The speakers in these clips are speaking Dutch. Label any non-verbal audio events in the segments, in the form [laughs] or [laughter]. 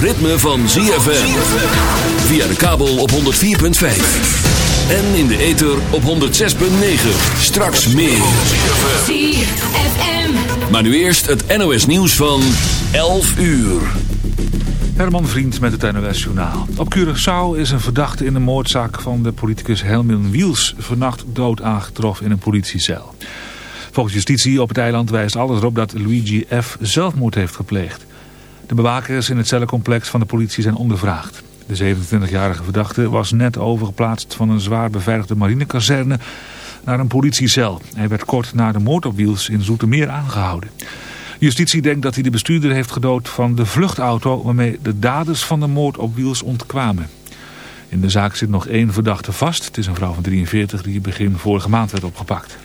ritme van ZFM. Via de kabel op 104.5. En in de ether op 106.9. Straks meer. ZFM. Maar nu eerst het NOS nieuws van 11 uur. Herman Vriend met het NOS Journaal. Op Curaçao is een verdachte in de moordzaak van de politicus Helmin Wiels... vannacht dood aangetroffen in een politiecel. Volgens justitie op het eiland wijst alles erop dat Luigi F. zelfmoord heeft gepleegd. De bewakers in het cellencomplex van de politie zijn ondervraagd. De 27-jarige verdachte was net overgeplaatst van een zwaar beveiligde marinekazerne naar een politiecel. Hij werd kort na de moord op Wiels in Zoetermeer aangehouden. Justitie denkt dat hij de bestuurder heeft gedood van de vluchtauto waarmee de daders van de moord op Wiels ontkwamen. In de zaak zit nog één verdachte vast. Het is een vrouw van 43 die begin vorige maand werd opgepakt.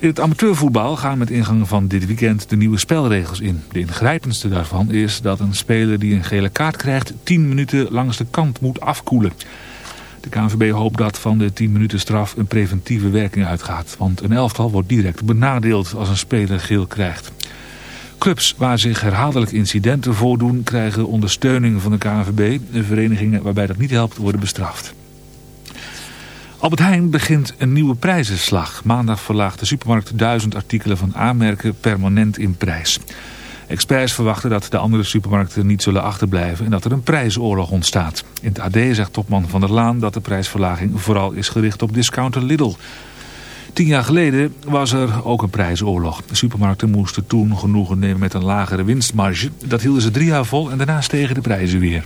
In het amateurvoetbal gaan met ingang van dit weekend de nieuwe spelregels in. De ingrijpendste daarvan is dat een speler die een gele kaart krijgt 10 minuten langs de kant moet afkoelen. De KNVB hoopt dat van de 10 minuten straf een preventieve werking uitgaat. Want een elftal wordt direct benadeeld als een speler geel krijgt. Clubs waar zich herhaaldelijk incidenten voordoen krijgen ondersteuning van de KNVB. De verenigingen waarbij dat niet helpt worden bestraft. Albert Heijn begint een nieuwe prijzenslag. Maandag verlaagt de supermarkt duizend artikelen van aanmerken permanent in prijs. Experts verwachten dat de andere supermarkten niet zullen achterblijven en dat er een prijsoorlog ontstaat. In het AD zegt topman Van der Laan dat de prijsverlaging vooral is gericht op discounter Lidl. Tien jaar geleden was er ook een prijsoorlog. De supermarkten moesten toen genoegen nemen met een lagere winstmarge. Dat hielden ze drie jaar vol en daarna stegen de prijzen weer.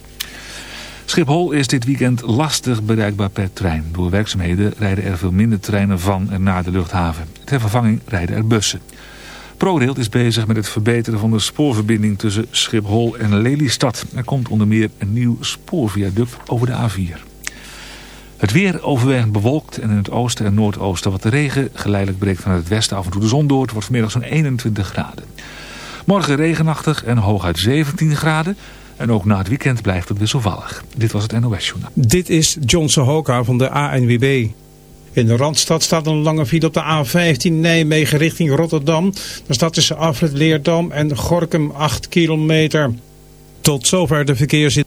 Schiphol is dit weekend lastig bereikbaar per trein. Door werkzaamheden rijden er veel minder treinen van en naar de luchthaven. Ter vervanging rijden er bussen. ProRail is bezig met het verbeteren van de spoorverbinding tussen Schiphol en Lelystad. Er komt onder meer een nieuw spoorviaduct over de A4. Het weer overwegend bewolkt en in het oosten en noordoosten wat regen. Geleidelijk breekt vanuit het westen af en toe de zon door. Het wordt vanmiddag zo'n 21 graden. Morgen regenachtig en hooguit 17 graden. En ook na het weekend blijft het wisselvallig. Dit was het NOS Journaal. Dit is John Sohoka van de ANWB. In de Randstad staat een lange file op de A15 Nijmegen richting Rotterdam. Daar staat tussen Afrit Leerdam en Gorkum 8 kilometer. Tot zover de verkeerszit.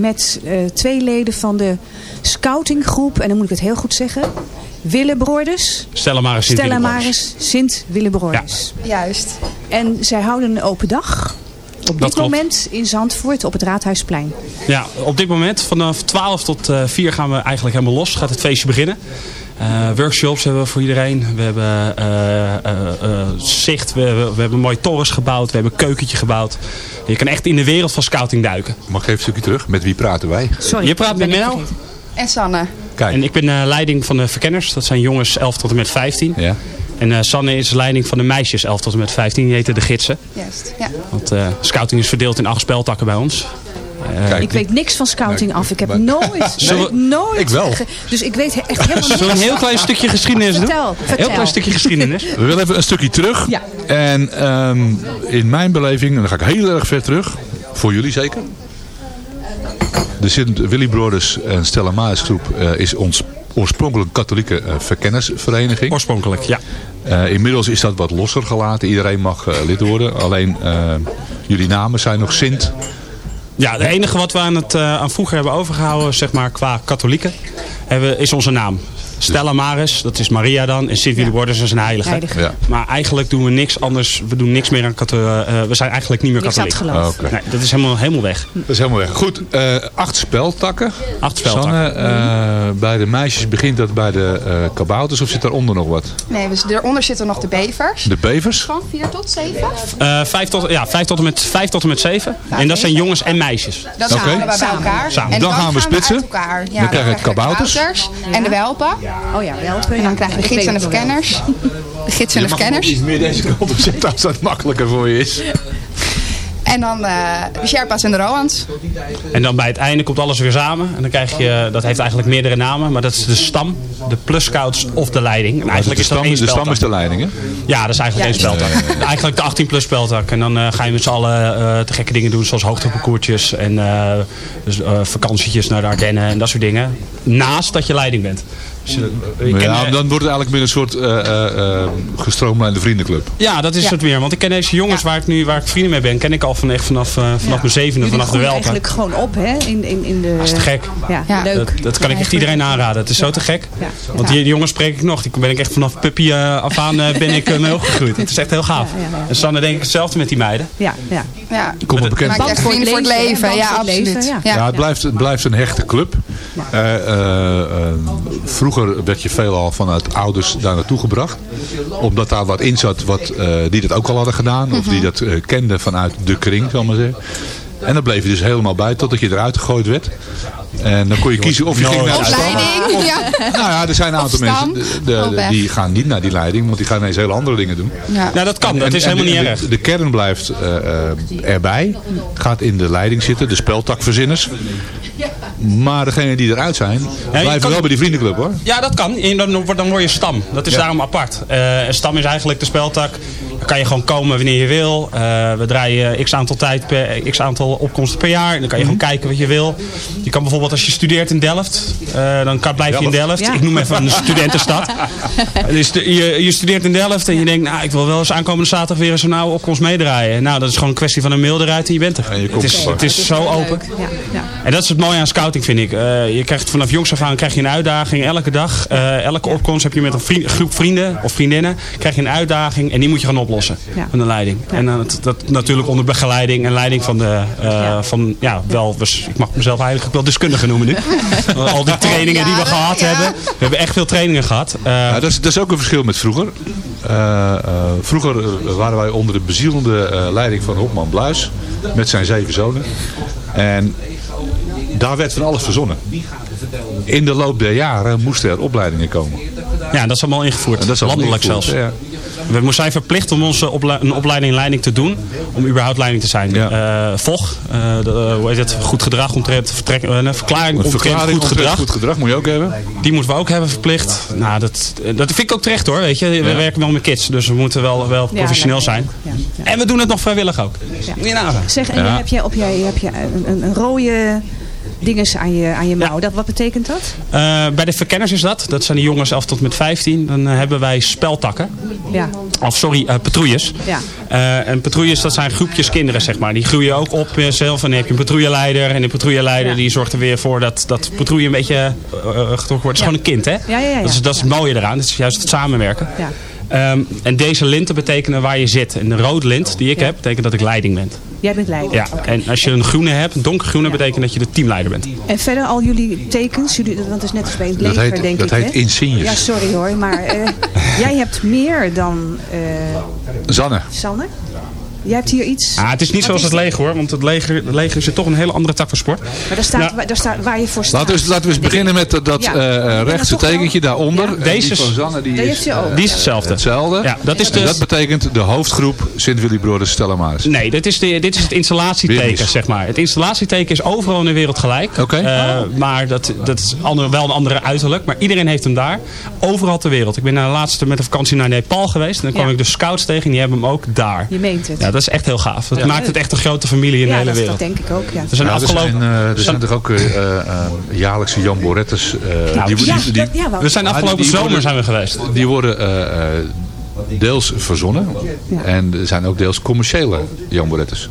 met eh, twee leden van de scoutinggroep. En dan moet ik het heel goed zeggen. Willebroorders. Stella Maris Sint Stella Maris Sint Willebroorders. Ja. Juist. En zij houden een open dag. Op dit moment in Zandvoort op het Raadhuisplein. Ja, op dit moment vanaf 12 tot eh, 4 gaan we eigenlijk helemaal los. Gaat het feestje beginnen. Eh, workshops hebben we voor iedereen. We hebben zicht, we, hebben mooie torens gebouwd. We hebben een keukentje gebouwd. Je kan echt in de wereld van scouting duiken. Mag ik even een stukje terug? Met wie praten wij? Sorry, je praat met Mel? En Sanne. Kijk. En ik ben eh, leiding van de verkenners. Dat zijn jongens 11 tot en met 15. Ja. En eh, Sanne is leiding van de meisjes 11 tot en met 15. Die heten de gidsen. Juist, ja. Want eh, scouting is verdeeld in acht speltakken bij ons. Ik weet niks van scouting af. Ik heb Maar- nooit, [laughs] nooit. Ik wel. Dus ik weet echt helemaal niks. Zullen een heel klein stukje geschiedenis doen? Vertel, vertel. Heel klein stukje geschiedenis. We willen even een stukje terug. Ja. En ehm, in mijn beleving, en dan ga ik heel erg ver terug, voor jullie zeker. De Sint Willy Brothers en Stella Maris groep eh, is ons oorspronkelijk katholieke eh, verkennersvereniging. Oorspronkelijk, ja. Eh, inmiddels is dat wat losser gelaten. Iedereen mag eh, lid worden. Alleen jullie namen zijn nog Sint. Ja, het enige wat we aan, het, eh, aan vroeger hebben overgehouden, zeg maar, qua katholieken, hebben, is onze naam. Stella Maris, dat is Maria dan. En Sint Willy Borders is een heilige. Heilige. Ja. Maar eigenlijk doen we niks anders. We doen niks meer aan katholiek. we zijn eigenlijk niet meer katholiek. Oké. Nee, dat is helemaal, helemaal weg. Dat is helemaal weg. Goed, eh, acht speltakken. Acht speltakken. Sanne, eh, bij de meisjes begint dat bij de eh kabouters of zit daaronder nog wat? Nee, dus eronder zitten nog de bevers. De bevers? Van 4 tot 7. Eh, vijf, tot, ja, vijf, tot en met, vijf tot en met zeven. en dat zijn jongens en meisjes. Dat Oké. halen we bij Samen. elkaar. Samen. En Dan gaan we splitsen. uit elkaar. Ja, Dan krijg je kabouters. en de welpen. Oh ja, welpen. En dan krijg je de gids en de verkenners. De gids en de verkenners. iets meer deze kant op zetten als dat makkelijker voor je is. En dan eh, de Sherpa's en de Roans. En dan bij het einde komt alles weer samen. En dan krijg je, dat heeft eigenlijk meerdere namen. Maar dat is de stam, de plus scouts of de leiding. En eigenlijk de is dat stam, één de stam is de leiding, hè? Ja, dat is eigenlijk één speltak. Eigenlijk de 18 plus speltak. En dan eh, ga je met z'n allen eh, te gekke dingen doen. Zoals hoogteparcoursjes en eh, dus, eh, vakantietjes naar de Ardennen en dat soort dingen. Naast dat je leiding bent. Ken, ja, dan wordt het eigenlijk meer een soort eh, eh, eh, gestroomlijnde vriendenclub. ja, dat is Ja. het weer. Want ik ken deze jongens waar ik nu waar ik vrienden mee ben, ken ik al van echt vanaf, eh, vanaf mijn zevende, Jullie vanaf de welpen. eigenlijk gewoon op, hè? In, in, in de... Dat is te gek. Ja, leuk. Dat, dat kan ik echt iedereen aanraden. Het is zo te gek. Want die, die jongens spreek ik nog. Die ben ik echt vanaf puppy eh, af aan eh, ben ik uh, mee opgegroeid. Het is echt heel gaaf. En Sanne denk ik hetzelfde met die meiden. Ja, ja. Ja. Kom op bekend. Maak vrienden voor het leven. Ja, absoluut. Ja, het, blijft, het blijft een hechte club. Eh, eh, eh, vroeger werd je veelal vanuit ouders daar naartoe gebracht. Omdat daar wat in zat wat, die dat ook al hadden gedaan. Of die dat eh, kenden vanuit de kring, zal ik maar zeggen. En dan bleef je dus helemaal bij totdat je eruit gegooid werd. En dan kon je kiezen of je ging naar de stam. Opleiding. Ja. Nou ja, er zijn een aantal mensen de- weg. die gaan niet naar die leiding. Want die gaan ineens hele andere dingen doen. Ja. Nou, dat kan. En- Dat en- is en helemaal niet erg. De, de kern blijft eh, eh, erbij. Gaat in de leiding zitten. De speltakverzinners. Maar degenen die eruit zijn, blijven kan- wel bij die vriendenclub hoor. Ja, dat kan. En dan, word- dan word je stam. Dat is Ja. daarom apart. Eh, een stam is eigenlijk de speltak. Dan kan je gewoon komen wanneer je wil. Eh, we draaien x aantal, tijd per, x aantal opkomsten per jaar. En dan kan je Mhm. gewoon kijken wat je wil. Je kan bijvoorbeeld als je studeert in Delft. eh, dan kan, blijf je in Delft. Ja. Ik noem even een [laughs] studentenstad. dus de- je, je studeert in Delft en je denkt, nou, ik wil wel eens aankomende zaterdag weer eens een oude opkomst meedraaien. Nou, dat is gewoon een kwestie van een mail eruit en je bent er. Je het is, het is zo open. Ja, ja. En dat is het mooie aan scouting, vind ik. Eh, je krijgt vanaf jongs af aan krijg je een uitdaging. Elke dag, eh, elke opkomst heb je met een vriend- groep vrienden of vriendinnen. Krijg je een uitdaging en die moet je gaan oplossen. Van de leiding. En dan het- dat natuurlijk onder begeleiding en leiding van de, van, ja, wel, dus ik mag mezelf eigenlijk wel deskundige noemen nu. [laughs] Al die trainingen die we gehad hebben. We hebben echt veel trainingen gehad. Eh, Ja, dat, is, dat is ook een verschil met vroeger. Eh, eh, vroeger waren wij onder de bezielende eh, leiding van Hopman Bluis. Met zijn zeven zonen. En daar werd van alles verzonnen. In de loop der jaren moesten er opleidingen komen. ja, dat is allemaal ingevoerd. En dat is allemaal Landelijk ingevoerd, zelfs. ja. We moesten zijn verplicht om onze ople- een opleiding leiding te doen. Om überhaupt leiding te zijn. Ja. Eh, VOG, eh, de, eh, hoe heet het? Goed gedrag omtrent vertrek, een verklaring verklaring goed gedrag. goed gedrag moet je ook hebben. Die moeten we ook hebben verplicht. Nou, dat, dat vind ik ook terecht hoor. Weet je. We Ja. werken wel met kids, dus we moeten wel, wel professioneel zijn. Ja, ja. En we doen het nog vrijwillig ook. Moet je nagaan. Zeg, en Ja. dan heb je, op je, heb je een, een, een rode dinges aan je, aan je mouw. Dat, wat betekent dat? Eh, bij de verkenners is dat. Dat zijn de jongens 11 tot met 15. Dan eh, hebben wij speltakken. Ja. Of sorry, eh, patrouilles. Ja. En patrouilles, dat zijn groepjes kinderen, zeg maar. Die groeien ook op zelf. En dan heb je een patrouilleleider. En de patrouilleleider die zorgt er weer voor dat, dat patrouille een beetje uh, getrokken wordt. Het is gewoon een kind, hè? Ja, ja, ja. Dat, is, dat is het mooie eraan. Dat is juist het samenwerken. Ja. Ehm, en deze linten betekenen waar je zit. En de rode lint die ik heb, betekent dat ik leiding ben. Jij bent leider. Ja. En als je een groene hebt, een donkergroene, betekent dat je de teamleider bent. En verder al jullie tekens, jullie, want het is net als bij het Dat leger, heet- denk dat ik. heet hè? insignes. Ja, sorry hoor, maar eh, [laughs] jij hebt meer dan eh, Zanne. Sanne. Jij hebt hier iets... Ah, het is niet Wat zoals is het leger hoor, want het leger, het leger zit toch een hele andere tak van sport. Maar daar staat, Nou, waar, daar staat waar je voor staat. Laten we, eens- laten we eens beginnen met dat, dat Ja. eh, eh, rechtse tekentje daaronder. Ja. Deze die is- van Zanne die Die is. Die hetzelfde. hetzelfde. Ja, dat is dat betekent de hoofdgroep Sint Willy Brothers Stella Maris. Nee, dit is, de, dit is het installatieteken, zeg maar. Het installatieteken is overal in de wereld gelijk. Oké. Eh, maar dat, dat is ander, wel een andere uiterlijk. Maar iedereen heeft hem daar. Overal ter wereld. Ik ben na de laatste met de vakantie naar Nepal geweest. En dan kwam Ja. ik de scouts tegen. En die hebben hem ook daar. Je meent het. Ja, dat is echt heel gaaf. Dat Ja. maakt het echt een grote familie in de ja, hele wereld. dat denk ik ook, ja. Er zijn Ja, er afgelopen... zijn, eh, er zijn- toch ook eh, eh, eh, jaarlijkse Jan Borettes. eh, Nou, die, ja, die, die, ja, we zijn afgelopen die- die zomer worden- zijn we geweest. die worden eh, eh, deels verzonnen. En er zijn ook deels commerciële Jan Borettes.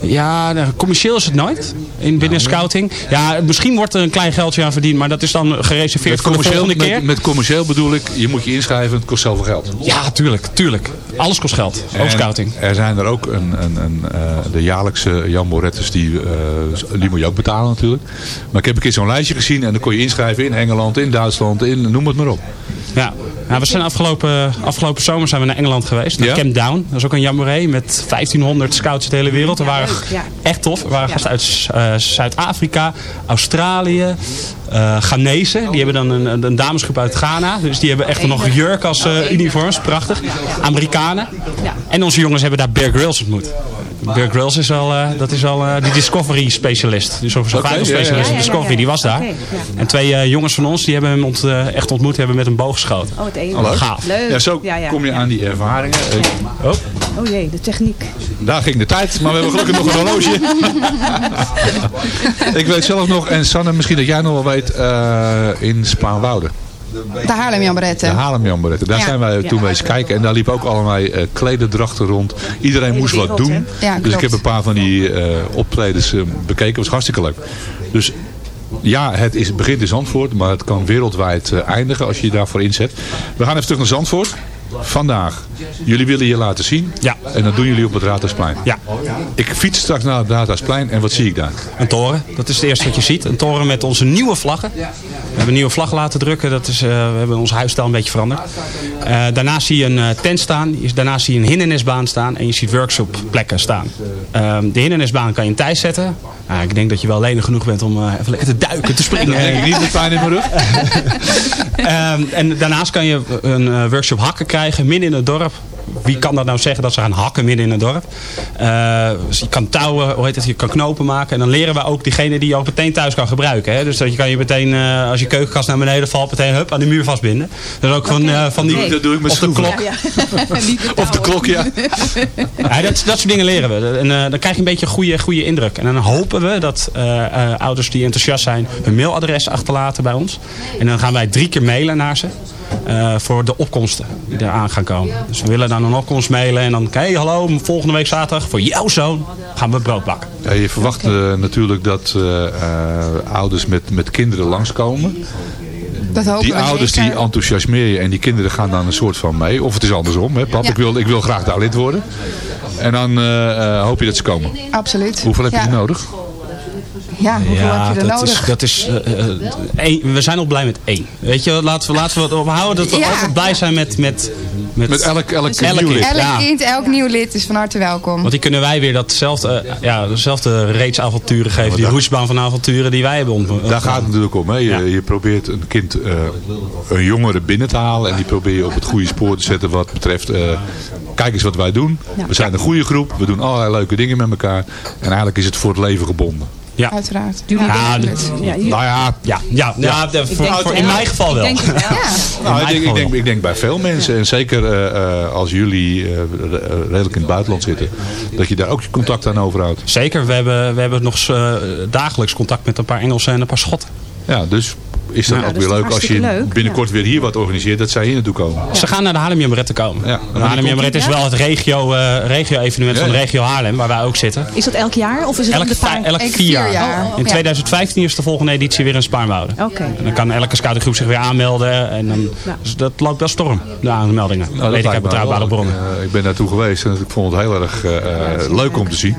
Ja, nou, commercieel is het nooit. In binnen scouting. Ja, misschien wordt er een klein geldje aan verdiend. Maar dat is dan gereserveerd voor de commercieel, volgende keer. met, met commercieel bedoel ik, je moet je inschrijven, het kost zoveel geld. Ja, tuurlijk, tuurlijk. Alles kost geld. Ook scouting. Er zijn er ook een, een, een, eh, de jaarlijkse Jan Borettes, die, eh, die moet je ook betalen natuurlijk. Maar ik heb een keer zo'n lijstje gezien en dan kon je inschrijven in Engeland, in Duitsland, in noem het maar op. Ja, nou, we zijn afgelopen, afgelopen zomer zijn we naar Engeland geweest. Naar Ja? Camp Down. Dat is ook een jamboree met 1500 scouts uit de hele wereld. Er waren ja. echt tof. Er waren gasten uit eh, Zuid-Afrika, Australië, eh Ghanese. Die hebben dan een, een damesgroep uit Ghana. Dus die hebben echt nog jurk als eh, uniforms. Prachtig. Amerikanen. Ja. En onze jongens hebben daar Bear Grylls ontmoet. Bear Grylls is wel, eh, dat is wel eh, die Discovery specialist. Dus zo'n ja. specialist Ja, in Discovery. Die was daar. En twee eh, jongens van ons die hebben hem ont, eh, echt ontmoet. Hebben met een boog geschoten. Oh, het ene. Leuk. Gaaf. Leuk. Ja, zo Ja, ja. kom je aan die ervaringen. Oh, Oh jee, de techniek. daar ging de tijd, maar we hebben gelukkig nog een horloge. [laughs] ik weet zelf nog, en Sanne, misschien dat jij nog wel weet, eh, in Spaanwouden. De Haarlem Barette. De Haarlem Barrette. Daar Ja. zijn wij toen Ja. wezen kijken. En daar liepen ook allerlei eh klederdrachten rond. Iedereen moest wat doen. Ja, dus ik heb een paar van die eh, optredens eh, bekeken. was hartstikke leuk. Dus ja, het is, begint in Zandvoort. Maar het kan wereldwijd eh, eindigen als je je daarvoor inzet. We gaan even terug naar Zandvoort. Vandaag. Jullie willen je laten zien. Ja. En dat doen jullie op het Raadhuisplein. Ja, Ik fiets straks naar het Raadhuisplein. En wat zie ik daar? een toren. Dat is het eerste wat je ziet. Een toren met onze nieuwe vlaggen. We hebben een nieuwe vlag laten drukken. Dat is, eh, we hebben ons huisstijl een beetje veranderd. Eh, daarnaast zie je een eh, tent staan. Daarnaast zie je een hindernisbaan staan. En je ziet workshopplekken staan. Ehm, de hindernisbaan kan je in tijd zetten. Nou, ik denk dat je wel lenig genoeg bent om eh, even lekker te duiken, te springen. Ik niet met pijn in mijn rug. [laughs] Ehm, en daarnaast kan je een eh, workshop hakken krijgen midden in het dorp. Wie kan dat nou zeggen dat ze gaan hakken midden in het dorp? Eh, dus je kan touwen, hoe heet het, je kan knopen maken. En dan leren we ook diegene die je ook meteen thuis kan gebruiken. Hè? Dus dat je kan je meteen, eh, als je keukenkast naar beneden valt, meteen hup, aan de muur vastbinden. Dus ook van, eh, van die... Nee. Dat doe ik met of de klok. [laughs] Of de klok, ja. Ja, dat, dat soort dingen leren we. En eh, dan krijg je een beetje een goede, goede indruk. En dan hopen we dat eh, eh, ouders die enthousiast zijn hun mailadres achterlaten bij ons. En dan gaan wij drie keer mailen naar ze. Eh, voor de opkomsten die eraan gaan komen. Dus we willen dan een opkomst mailen. En dan, hey, hallo, volgende week zaterdag voor jouw zoon gaan we brood bakken. Ja, je verwacht eh, natuurlijk dat eh, ouders met, met kinderen langskomen. Dat hopen Die we ouders zeker. die enthousiasmeer je en die kinderen gaan dan een soort van mee. Of het is andersom. Hè? Pap, Ja. ik, wil, ik wil graag daar lid worden. En dan eh, eh, hoop je dat ze komen. Absoluut. Hoeveel heb je ja. nodig? Ja, hoeveel heb je er dat nodig? is, dat is, eh, eh, één- we zijn al blij met één. Weet je, laten we, laten we het ophouden dat we Ja. altijd blij zijn met... Met, met, Met elk, elk, Elk nieuw lid. kind. Elk Ja. kind, elk nieuw lid is van harte welkom. Want die kunnen wij weer datzelfde, eh, ja, dezelfde reeks avonturen geven. Die roesbaan van avonturen die wij hebben ontmoet. Daar gaat het natuurlijk om. Hè? Je, Ja. je probeert een kind, eh, een jongere binnen te halen. En die probeer je op het goede spoor te zetten wat betreft... eh, kijk eens wat wij doen. We zijn een goede groep. We doen allerlei leuke dingen met elkaar. En eigenlijk is het voor het leven gebonden. Ja. Uiteraard. Jullie Ja, dat-. Ja, Nou ja, Ja, ja, ja, de- voor, denk voor- het in mijn geval wel. Ik denk. Nou, ik, mijn denk, ik, geval denk, wel. ik denk bij veel mensen, en zeker eh, eh, als jullie eh, re- redelijk in het buitenland zitten, dat je daar ook je contact aan overhoudt. Zeker, we hebben, we hebben nog dagelijks contact met een paar Engelsen en een paar Schotten. Ja, dus is dat Ja, ook dat weer leuk als je leuk, binnenkort weer hier wat organiseert, dat zij hier naartoe komen. Ze gaan naar de Haarlem Jamborette komen. Ja. De Haarlem Jamborette is wel het regio, eh, regio-evenement Ja, van de ja. regio Haarlem, waar wij ook zitten. Is dat elk jaar? Of is het Elk, de vij- paar... elk vier jaar. vier jaar. In Ja. 2015 is de volgende editie weer in Spaarnwoude. Oké. En dan kan elke scoutinggroep zich weer aanmelden. En dan, Ja. dus dat loopt wel storm, de aanmeldingen. Nou, dat weet ik uit betrouwbare bronnen. Ik, eh, ik ben naartoe geweest en ik vond het heel erg eh, leuk om te zien.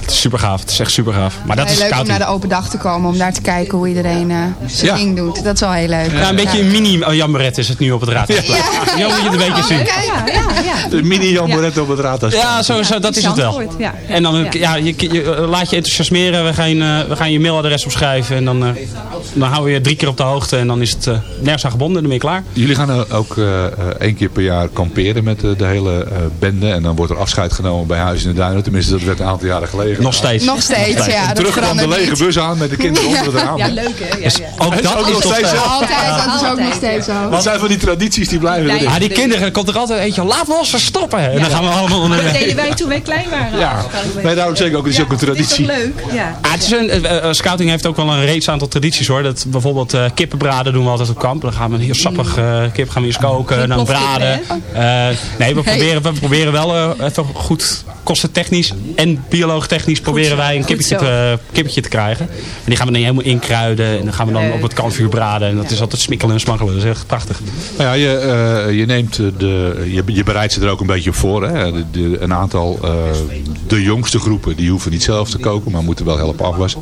Het is super gaaf. Het is echt super gaaf. Maar dat is leuk om naar de open dag te komen. Om daar te kijken hoe iedereen eh zijn ding Dat is wel heel leuk. Ja, een beetje een mini Jan Beret is het nu op het raadhuisplein. Ja. moet je het een beetje zien. Ja, ja, ja. De mini Jan Boret op het raadhuis. Ja, zo, zo, dat is het wel. Ja. En dan Ja. ja, je, je, laat je enthousiasmeren. We gaan, eh, we gaan je mailadres opschrijven. En dan, eh, dan houden we je drie keer op de hoogte. En dan is het eh, nergens aan gebonden. Dan ben je klaar. Jullie gaan ook eh, eh, één keer per jaar kamperen met eh, de hele eh, bende. En dan wordt er afscheid genomen bij Huis in de Duinen. Tenminste, dat werd een aantal jaren geleden. Nog steeds. Nog steeds, ja. Dat Terug kwam de lege niet. bus aan met de kinderen onder het raam. Ja, leuk hè? Ja, ja. Ook dat is nog nog steeds steeds. zo. Altijd, dat is ook Altijd, nog steeds zo. Dat zijn van die tradities die blijven erin. Ah, die kinderen, er komt er altijd eentje. Laat ons verstoppen. En dan gaan we allemaal Dat onder. deden wij toen wij klein waren. Ja, nee, daarom zeg ik ook, het is ook een Het is traditie. toch leuk? Ja. Ah, het is een, eh, eh, scouting heeft ook wel een reeks aantal tradities hoor. Dat bijvoorbeeld eh, kippenbraden doen we altijd op kamp. Dan gaan we een heel sappig eh, kip gaan we eens koken. Dan braden. Eh, nee, we proberen, we proberen wel eh, even goed kostentechnisch en bioloogtechnisch proberen wij een kippetje te, kippetje te krijgen. En die gaan we dan helemaal inkruiden. En dan gaan we dan op het kampvuur braden. En dat is altijd smikkelen en smakkelen. Dat is echt prachtig. Nou ja, je, eh, je neemt eh, de, je, je bereidt ze er ook een beetje op voor. Hè? De, de- een aantal, eh, de jongste groepen, die hoeven niet zelf te koken, maar moeten wel helpen afwassen.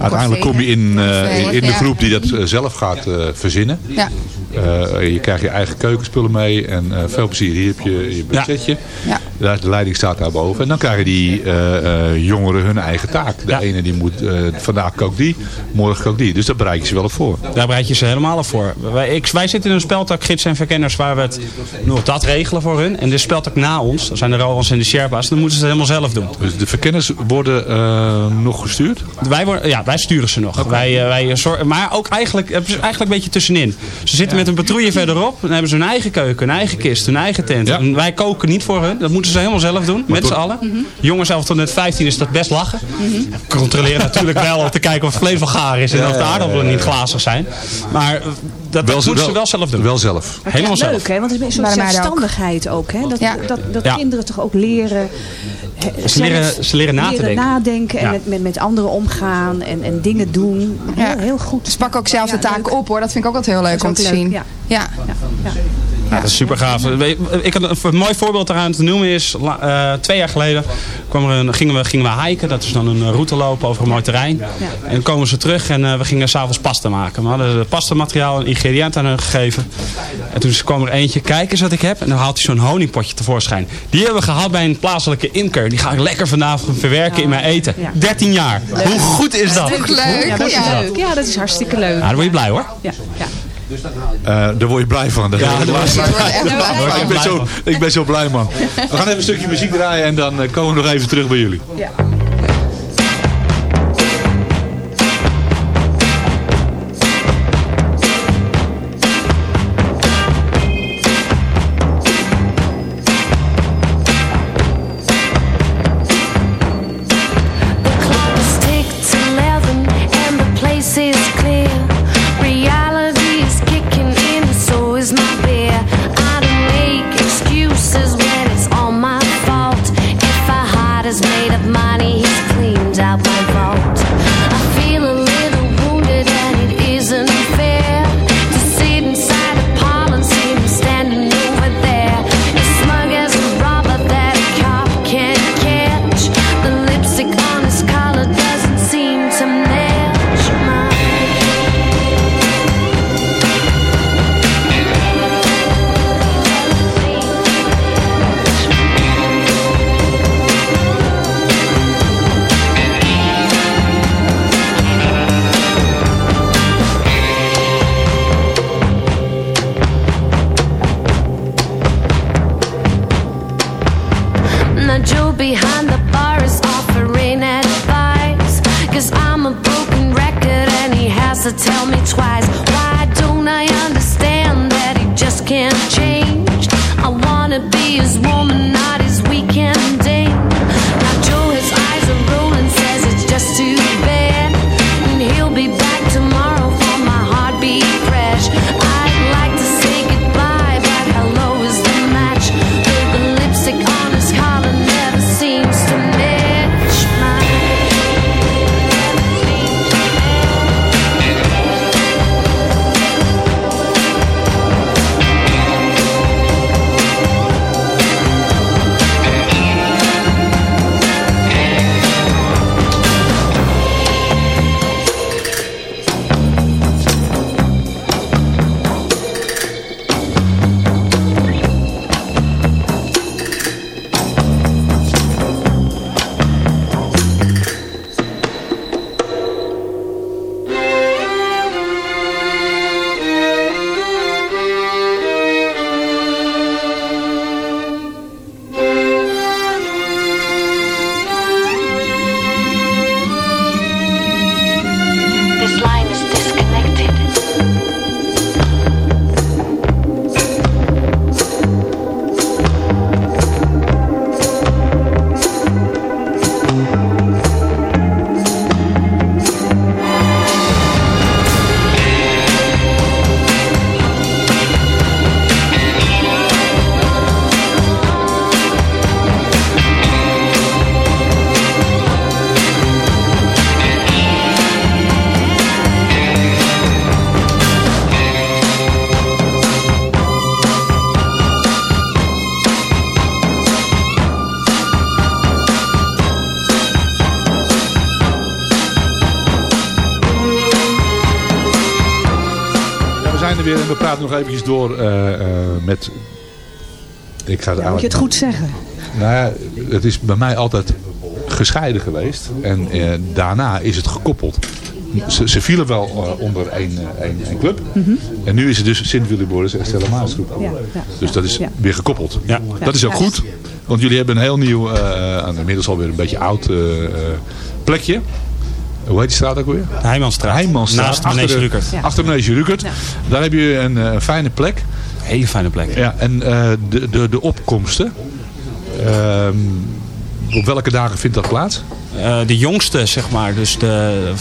Uiteindelijk kom je in, eh, in de groep die dat zelf gaat eh, verzinnen. Ja. Eh, je krijgt je eigen keukenspullen mee en eh, veel plezier. Hier heb je je budgetje. Ja. Daar- De leiding staat daarboven. En dan krijgen die eh, eh, jongeren hun eigen taak. De Ja. ene die moet, eh, vandaag kookt die, morgen kookt die. Dus daar bereid je ze wel op voor. Daar bereid je ze helemaal op voor. Wij, ik, wij zitten in een speltak gids en verkenners waar we het nog dat regelen voor hun. En de speltak na ons, dat zijn de Roans en de Sherpa's, dan moeten ze het helemaal zelf doen. Dus de verkenners worden eh, nog gestuurd? Wij, worden, ja, wij sturen ze nog. Wij, eh, wij zorgen, maar ook eigenlijk, eh, eigenlijk een beetje tussenin. Ze zitten met een patrouille verderop. Dan hebben ze hun eigen keuken, hun eigen kist, hun eigen tent. Ja. En wij koken niet voor hun. Dat moeten ze helemaal zelf doen. Met z'n allen. Jongens zelf tot net 15 is dat best lachen. Controleren natuurlijk wel om te kijken of het vlees wel gaar is. En of de aardappelen niet glazig zijn. Maar eh, dat, dat moeten ze wel zelf doen. Wel zelf. Helemaal zelf. leuk hè, want het is een soort zelfstandigheid ook. hè? Dat, Ja. dat, dat Ja. kinderen toch ook leren... hè, Ze leren- ze leren na te denken. nadenken en Ja. met, met, met anderen omgaan en, en dingen doen. Heel, Ja. heel goed. Ze pakken ook zelf de leuk. op hoor. Dat vind ik ook altijd heel leuk om te zien. ja. Ja. Ja, dat is super gaaf. Ik had een, mooi voorbeeld eraan te noemen is, eh, twee jaar geleden kwam er een, gingen, we, gingen we hiken. Dat is dan een route lopen over een mooi terrein. En dan komen ze terug en eh, we gingen s'avonds pasta maken. We hadden pasta materiaal en ingrediënten aan hen gegeven. En toen kwam er eentje, kijk eens wat ik heb. En dan haalt hij zo'n honingpotje tevoorschijn. Die hebben we gehad bij een plaatselijke imker. Die ga ik lekker vanavond verwerken in mijn eten. Ja. 13 jaar. Hoe goed is dat? Leuk, leuk. Ja, dat is Ja. leuk. Ja, dat is hartstikke leuk. Ja, daar word je blij hoor. Ja, ja. Eh, daar word je blij van. Daar Ja, word je [laughs] daar blij word van. Ik word echt blij van. ik, ben zo, ik ben zo blij man. [laughs] We gaan even een stukje muziek draaien en dan eh, komen we nog even terug bij jullie. clocks door eh, eh, met... Ik ga het moet je het goed zeggen. Nou ja, het is bij mij altijd gescheiden geweest. En eh, daarna is het gekoppeld. Ze, ze vielen wel onder één, één, één club. En nu is het dus sint Williboris en Stella Maasgroep. Ja, ja. Dus dat is Ja. weer gekoppeld. Ja. Dat is ook goed. Want jullie hebben een heel nieuw, eh, aan inmiddels alweer een beetje oud plekje. Hoe heet die straat ook weer? Heijmanstraat. Heijmanstraat. Naast Achter Manege de- Rukert. Ja. Achter Manege Rukert. Daar heb je een eh, fijne plek. Hele fijne plek. Ja, en eh, de, de, de opkomsten. Ehm, op welke dagen vindt dat plaats? Eh, de jongste, zeg maar, dus de,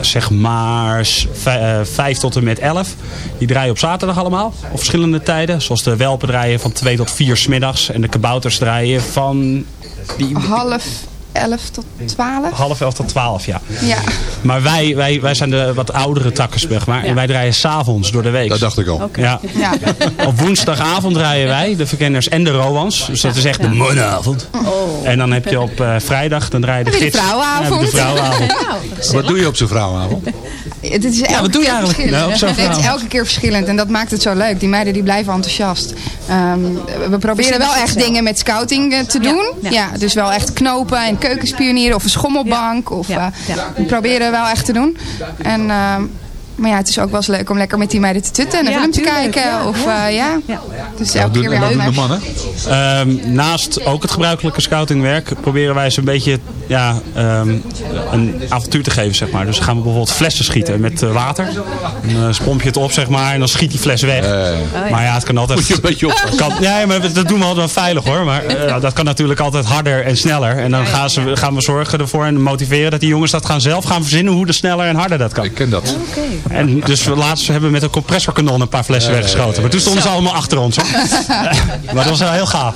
zeg maar s- vij- 5 tot en met 11, die draaien op zaterdag allemaal. Op verschillende tijden. Zoals de welpen draaien van 2 tot 4 smiddags. En de kabouters draaien van die, Half elf tot twaalf. half 11 tot 12, ja. Ja. Maar wij, wij, wij zijn de wat oudere takken, zeg maar. En wij draaien s'avonds door de week. Dat dacht ik al. Ja. ja. [laughs] Op woensdagavond draaien wij, de verkenners en de Roans. Dus dat is echt de mannenavond. En dan heb je op eh, vrijdag, dan draai je de Heb je de gids. vrouwenavond? Ja, je de vrouwenavond. [laughs] Wat doe je op zo'n vrouwenavond? Het is elke wat doe je keer eigenlijk? verschillend. Nou, op zo'n het is elke keer verschillend en dat maakt het zo leuk. Die meiden die blijven enthousiast. Ehm, we proberen wel echt dingen met scouting eh, te doen. Ja, dus wel echt knopen en keukenspionieren of een schommelbank. Of, Ja, eh, ja. We proberen wel echt te doen. En, ehm, maar ja, het is ook wel eens leuk om lekker met die meiden te tutten en een Ja, film te kijken. ja, of ja. eh, ja. Ja. Dus elke doen, keer weer doen de mannen? Ehm, naast ook het gebruikelijke scoutingwerk proberen wij ze een beetje ja, ehm, een avontuur te geven, zeg maar. Dus gaan we bijvoorbeeld flessen schieten met eh, water. Dan eh, spomp je het op, zeg maar, en dan schiet die fles weg. Maar ja, het kan altijd... Moet je een beetje [laughs] oppassen. Kan, nee, maar dat doen we altijd wel veilig hoor. Maar dat kan natuurlijk altijd harder en sneller. En dan gaan, ze, gaan we zorgen ervoor en motiveren dat die jongens dat gaan zelf gaan verzinnen hoe de sneller en harder dat kan. Ik ken dat. En dus we laatst hebben we met een compressorkanon een paar flessen weggeschoten. Maar toen stonden ze allemaal achter ons. Hoor. [laughs] maar dat was wel heel gaaf.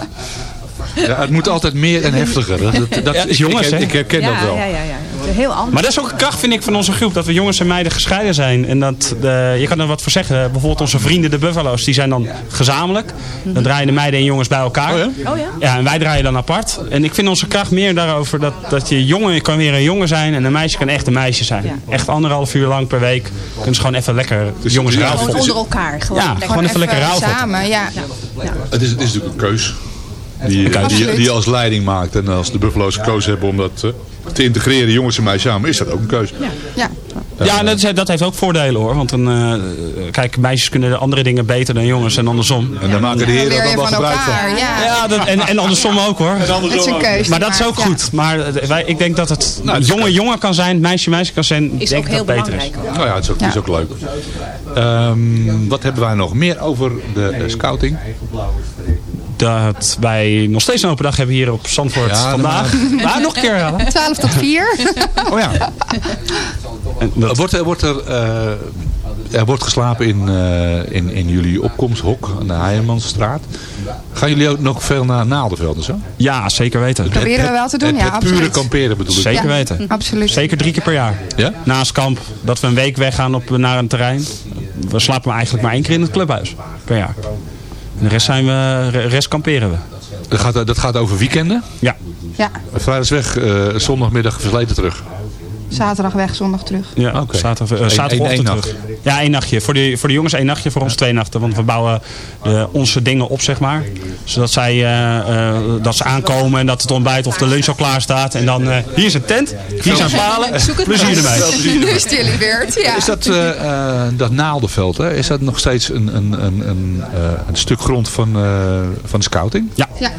Ja, het moet altijd meer en heftiger. Dat, dat, Ja, ik, jongens, ik, ik herken ja, dat wel. Ja, ja, ja. Heel anders. Maar dat is ook een kracht, vind ik, van onze groep. Dat we jongens en meiden gescheiden zijn. En dat de, je kan er wat voor zeggen. Bijvoorbeeld onze vrienden, de Buffalo's, die zijn dan gezamenlijk. Dan draaien de meiden en jongens bij elkaar. Oh Oh ja? Ja, en wij draaien dan apart. En ik vind onze kracht meer daarover dat, dat je jongen kan weer een jongen zijn en een meisje kan echt een meisje zijn. Ja. Echt anderhalf uur lang per week kunnen ze gewoon even lekker jongens ja, ruil Gewoon onder elkaar. Gewoon Ja, lekker. gewoon even lekker rauw samen, ja. Het is, het is natuurlijk een keus. Die, eh, die, die je als leiding maakt. En als de Buffalo's gekozen hebben om dat eh, te integreren, jongens en meisjes samen, is dat ook een keus. ja. Ja, en dat, dat heeft ook voordelen hoor. Want dan, eh, kijk, meisjes kunnen andere dingen beter dan jongens en andersom. En daar maken de heren dan wel gebruik van. Ja. Ja, dat, en, en andersom ook hoor. Het is een keuze. Maar dat is ook goed. Maar eh, wij, ik denk dat het Nou, het jongen jongen kan zijn, meisje meisje kan zijn. Is denk ook dat heel het beter belangrijk. is. Nou ja, het is ook, Ja. is ook leuk. Ehm, wat hebben wij nog meer over de scouting? Dat wij nog steeds een open dag hebben hier op Zandvoort Ja, vandaag. Maar [laughs] nog een keer halen. Ja. 12 tot 4. [laughs] Oh ja. En dat- Wordt er, wordt er, eh, er wordt geslapen in, eh, in, in jullie opkomsthok aan de Heijermansstraat. Gaan jullie ook nog veel naar Naaldenveld en zo? Ja, zeker weten. Proberen we wel te doen, het, ja, het pure kamperen bedoel ik. Zeker Ja. weten. Absoluut. Zeker drie keer per jaar. Ja? Naast kamp, dat we een week weggaan op, naar een terrein. We slapen eigenlijk maar één keer in het clubhuis per jaar. De rest, zijn we, de rest kamperen we. Dat gaat, dat gaat over weekenden. Ja, Ja, Vrijdagsweg, eh zondagmiddag versleten terug. Zaterdag weg, zondag terug. ja Oké. zaterdag, eh, zaterdagochtend terug. Ja, één nachtje. Voor de, voor de jongens één nachtje, voor ons twee nachten. Want we bouwen de, onze dingen op, zeg maar. Zodat zij, eh, eh, dat ze aankomen en dat het ontbijt of de lunch al klaar staat. En dan, eh, hier is een tent, hier zijn palen. Zoek het Plezier ermee. Nu is het jullie beurt. Ja. Is dat, eh, eh, dat Naaldenveld, hè? is dat nog steeds een, een, een, een, eh, een stuk grond van, eh, van de scouting? Ja, Ja.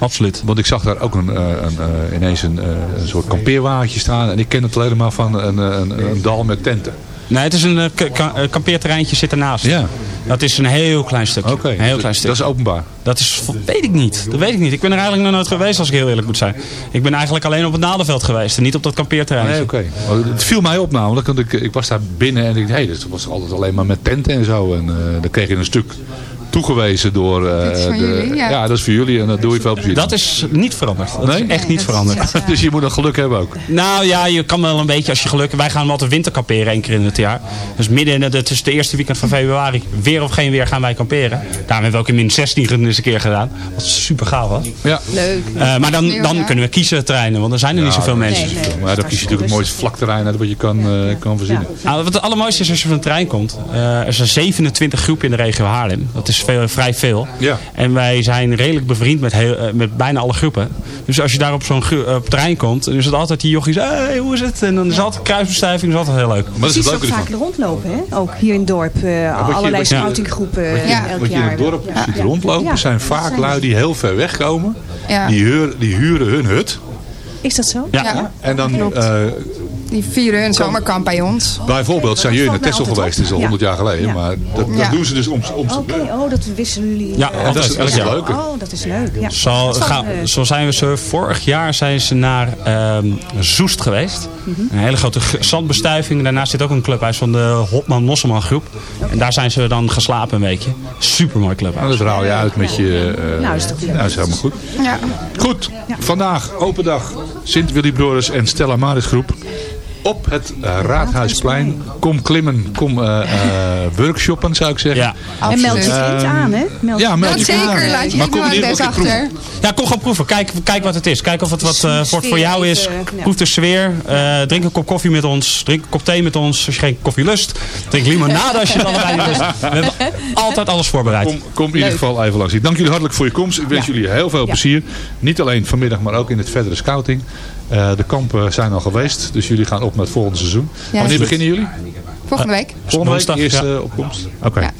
Absoluut. Want ik zag daar ook een, eh, een, eh, ineens een, eh, een soort kampeerwagentje staan. En ik ken het alleen maar van een, een, een dal met tenten. Nee, het is een ka- ka- kampeerterreintje zit ernaast. Ja. Dat is een heel klein stukje. Oké, heel klein stuk. dat is openbaar. Dat is, weet ik niet. Dat weet ik niet. Ik ben er eigenlijk nog nooit geweest als ik heel eerlijk moet zijn. Ik ben eigenlijk alleen op het Nadelveld geweest en niet op dat kampeerterrein. Nee, oké. Maar Het viel mij op namelijk, want ik, ik was daar binnen en ik dacht, hé, dit was altijd alleen maar met tenten en zo. En eh, dan kreeg je een stuk toegewezen door... eh, Dit is van de, jullie, ja. dat is voor jullie en dat doe je veel plezier. Dat is niet veranderd. Dat Nee? is echt niet veranderd. [laughs] dus je moet nog geluk hebben ook. Nou ja, je kan wel een beetje als je geluk Wij gaan altijd winterkamperen één keer in het jaar. Dus midden in het, tussen de eerste weekend van februari, weer of geen weer, gaan wij kamperen. Daarom hebben we ook in min 16 eens een keer gedaan. Wat super gaaf was. Ja. Leuk. Eh, maar dan, dan kunnen we kiezen terreinen, want er zijn er niet zoveel mensen. Maar dan kies je natuurlijk het mooiste vlakterrein uit wat je kan, eh, kan verzinnen. Nou, wat het allermooiste is als je van een trein komt. eh, er zijn 27 groepen in de regio Haarlem. Dat is veel, vrij veel. Ja. En wij zijn redelijk bevriend met, heel, eh, met bijna alle groepen. Dus als je daar op zo'n eh, op trein komt, dan is het altijd die jochies. Hey, hoe is het? En dan is het altijd kruisbestuiving. Dat is altijd heel leuk. Maar Je ziet ze ook vaak rondlopen, hè? Ook hier in het dorp. eh, allerlei scoutinggroepen Wat je, eh, elk wat je in jaar. het dorp Ja. ziet Ja. rondlopen Ja. zijn vaak lui die heel ver weg komen. Ja. Die, huur, die huren hun hut. Is dat zo? Ja. En dan. Die vieren hun zomerkamp bij ons. bijvoorbeeld zijn jullie naar Texel geweest. Dat is al. 100 jaar geleden. Ja. Maar dat, dat Ja. doen ze dus om, om Oké, oh, dat wisselen jullie. Ja, dat is, dat is het Ja. leuke. Oh, dat is leuk. Ja. Zo, Dat eh, zo zijn we ze. Vorig jaar zijn ze naar ehm, Zoest geweest. Mhm. Een hele grote zandbestuiving. Daarnaast zit ook een clubhuis van de Hopman Mosselman groep. En daar zijn ze dan geslapen een weekje. Super mooi clubhuis. Nou, dat raal je uit met je... eh Nou, is toch leuk. nou, is helemaal goed. Ja. Goed, vandaag open dag Sint Willy Brothers en Stella Maris groep. Op het eh, Raadhuisplein. Kom klimmen, kom eh, eh, workshoppen zou ik zeggen. Ja. En meld je kind aan, hè? Meld Ja, meld je zeker, aan. laat je Maar kom in ieder achter. Ja, kom gewoon proeven. Kijk, kijk wat het is. Kijk of het wat eh, voor, voor jou is. Proef de sfeer. Eh, drink een kop koffie met ons. Drink een kop thee met ons. Als je geen koffie lust. Drink limonade als je het allebei niet lust. We hebben altijd alles voorbereid. Kom, kom in ieder geval even langs. Ik dank jullie hartelijk voor je komst. Ik wens jullie heel veel plezier. Niet alleen vanmiddag, maar ook in het verdere scouting. Eh, de kampen zijn al geweest, dus jullie gaan op met het volgende seizoen. Wanneer beginnen jullie? Volgende week. Volgende week, eerste ja. opkomst? Oké. Ja.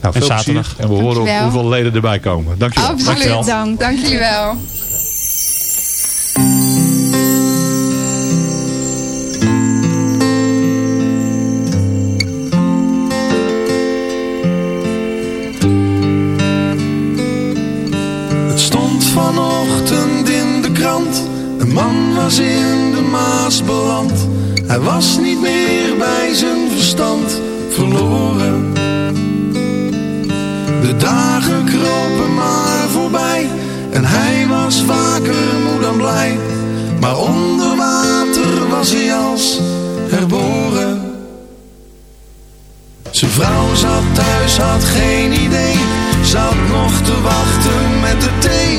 Nou, veel En zaterdag. plezier. En we horen Dankjewel. hoeveel leden erbij komen. Dankjewel. Absoluut. Dank. Dank jullie wel. Een man was in de Maas beland. Hij was niet meer bij zijn verstand verloren. De dagen kropen maar voorbij. En hij was vaker moe dan blij. Maar onder water was hij als herboren. Zijn vrouw zat thuis, had geen idee. Zat nog te wachten met de thee.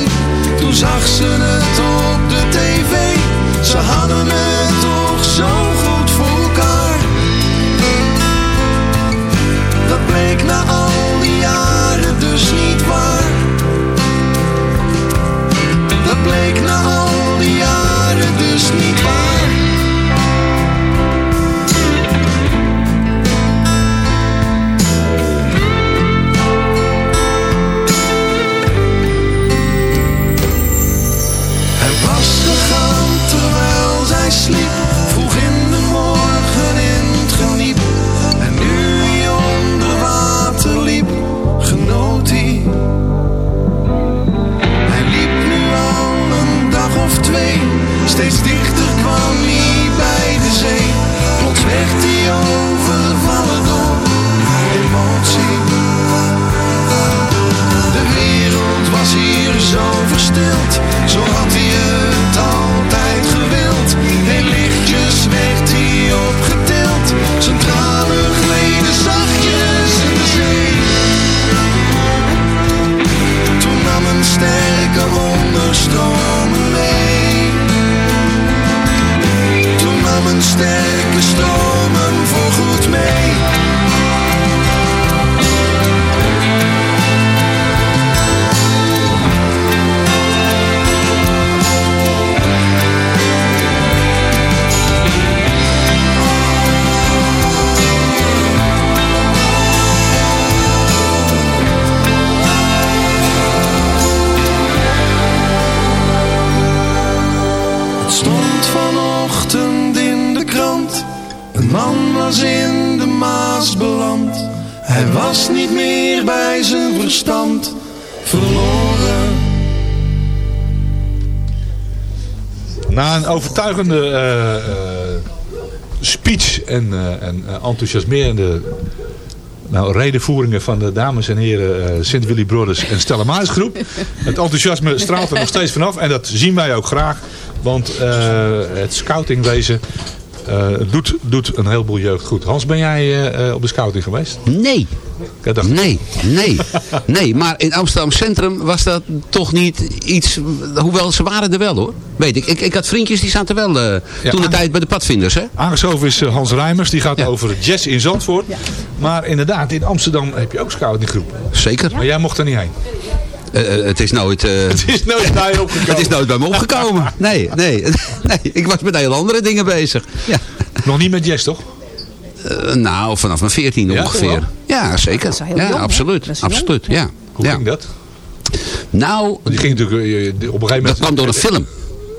Toen zag ze het tv. Ze steeds dichter overtuigende eh, eh, speech en, eh, en enthousiasmerende Nou, redenvoeringen van de dames en heren Sint Willy Brothers en Stella Maris groep. Het enthousiasme straalt er nog steeds vanaf en dat zien wij ook graag. Want eh, het scoutingwezen eh, doet, doet een heleboel jeugd goed. Hans, ben jij eh, eh, op de scouting geweest? Nee. Nee, nee, [laughs] nee. Maar in Amsterdam Centrum was dat toch niet iets... Hoewel, ze waren er wel hoor. Weet ik. Ik, ik had vriendjes die zaten wel eh, Ja, toen de tijd bij de padvinders. Hè? Aangeschoven is Hans Rijmers, die gaat over jazz in Zandvoort. Maar inderdaad, in Amsterdam heb je ook scoutinggroep. Zeker. Maar jij mocht er niet heen. Eh, eh, het is nooit... eh, [laughs] Het is nooit bij je opgekomen. Het is nooit bij me opgekomen. [laughs] Nee, nee, [laughs] nee. Ik was met heel andere dingen bezig. Ja. Nog niet met jazz, toch? Eh, nou, vanaf mijn 14 Ja, ongeveer. Ja, zeker. Dat is wel heel ja, jong, absoluut. Dat is jong. absoluut. Ja. Hoe ja. ging dat? Nou, Die ging natuurlijk op een gegeven moment... dat kwam door een film.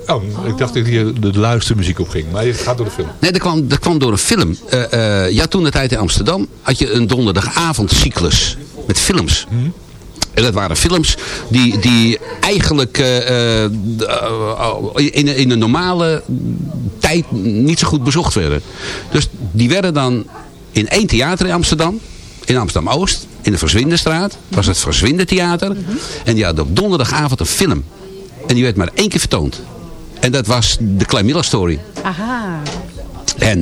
Oh, ik dacht dat hier de luistermuziek op ging. Maar het gaat door de film. Nee, dat kwam, dat kwam door een film. Eh eh, ja, toen de tijd in Amsterdam had je een donderdagavondcyclus met films. En dat waren films die, die eigenlijk eh, eh, eh, in, in een normale tijd niet zo goed bezocht werden. Dus die werden dan in één theater in Amsterdam. In Amsterdam-Oost, in de Verzwindenstraat. was het Verzwindentheater. En die hadden op donderdagavond een film. En die werd maar één keer vertoond. En dat was de Klein Miller Story. Aha. En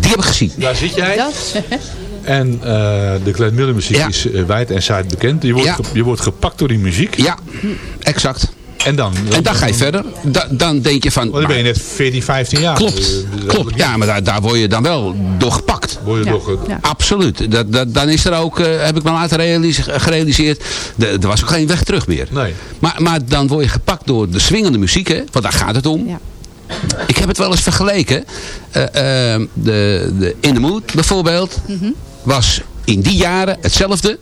die heb ik gezien. Daar zit jij. Dat. [laughs] En eh, de Glenn Miller muziek is eh, wijd en zijd bekend. Je wordt, Ja. je wordt gepakt door die muziek. Ja, exact. En dan? En dan ga je verder. Da- dan denk je van... Want dan ben je net 14, 15 jaar. Klopt, Eh, klopt. Ja, maar daar, daar word je dan wel door gepakt. Word je Ja. door Ja. Absoluut. Dat, dat, dan is er ook, eh, heb ik me later realis- gerealiseerd, de- er was ook geen weg terug meer. Nee. Maar, maar dan word je gepakt door de swingende muziek, hè, want daar gaat het om. Ja. Ik heb het wel eens vergeleken. Eh, eh, de, de In the Mood bijvoorbeeld was in die jaren hetzelfde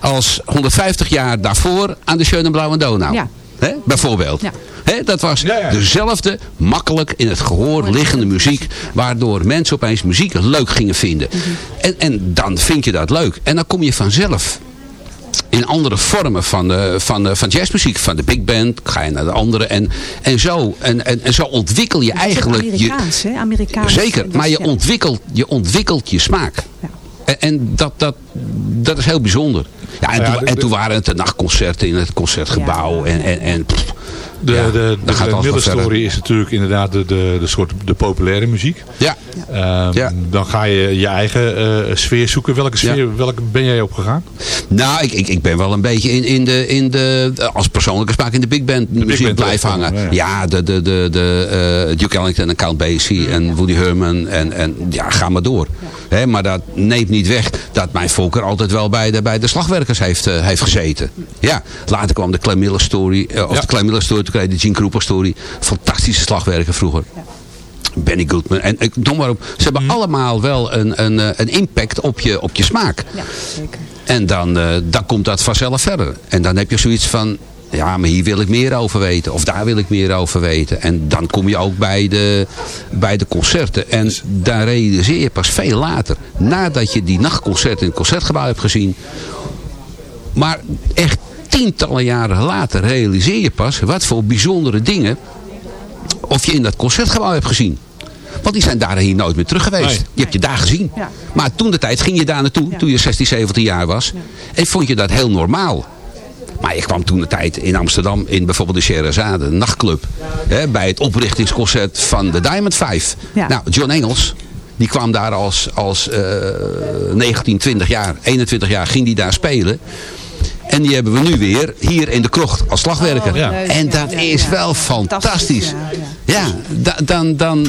als 150 jaar daarvoor aan de Schöne Blauwe Donau. Ja. Bijvoorbeeld. Ja. Dat was Ja, ja. dezelfde, makkelijk in het gehoor liggende muziek. Waardoor mensen opeens muziek leuk gingen vinden. en, en dan vind je dat leuk. En dan kom je vanzelf in andere vormen van, eh, van, eh, van jazzmuziek. Van de big band, ga je naar de andere. En, en, zo, en, en, en zo ontwikkel je eigenlijk... je, Amerikaans, hè? Amerikaans. Zeker, maar je ontwikkelt je, ontwikkelt je smaak. Ja. En, en dat, dat, dat is heel bijzonder. Ja, en, Ja, toen, en toen waren het de nachtconcerten in het concertgebouw. En, en, en pff, De, ja, de, de, dan gaat Glenn alles Miller wat verder. story is natuurlijk inderdaad de, de, de soort de populaire muziek. Ja, Ehm, Ja. Dan ga je je eigen eh, sfeer zoeken. Welke sfeer welke ben jij opgegaan? nou, ik, ik, ik ben wel een beetje in, in de, in de, als persoonlijke smaak in de big band muziek band blijven hangen. ja, Ja, de, de, de, de eh, Duke Ellington en Count Basie en Woody Herman en, en ja, ga maar door. Hè, maar dat neemt niet weg dat mijn volker altijd wel bij de, bij de slagwerkers heeft, eh, heeft gezeten. Ja, later kwam de Clem Miller story, of Ja. de Clem Miller story, toen kreeg je de Gene Krupa story. Fantastische slagwerker vroeger. Benny Goodman. En ik noem maar op. Ze hebben Mhm. allemaal wel een, een, eh, een impact op je, op je smaak. Ja, zeker. En dan, eh, dan komt dat vanzelf verder. En dan heb je zoiets van... Ja, maar hier wil ik meer over weten. Of daar wil ik meer over weten. En dan kom je ook bij de, bij de concerten. En daar realiseer je pas veel later. Nadat je die nachtconcerten in het concertgebouw hebt gezien. Maar echt tientallen jaren later realiseer je pas... wat voor bijzondere dingen... of je in dat concertgebouw hebt gezien. Want die zijn daar hier nooit meer terug geweest. Nee. Je hebt je daar gezien. Ja. Maar toen de tijd ging je daar naartoe, Ja. toen je 16, 17 jaar was. En vond je dat heel normaal. Maar je kwam toen de tijd in Amsterdam, in bijvoorbeeld de Sherazade, een nachtclub. Hè, bij het oprichtingsconcert van de Diamond 5. Ja. Nou, John Engels, die kwam daar als, als eh 19, 20 jaar, 21 jaar, ging die daar spelen. En die hebben we nu weer hier in de krocht als slagwerker. Oh, Ja. En dat ja, is ja. wel fantastisch. Ja, ja. Ja, da- dan, dan,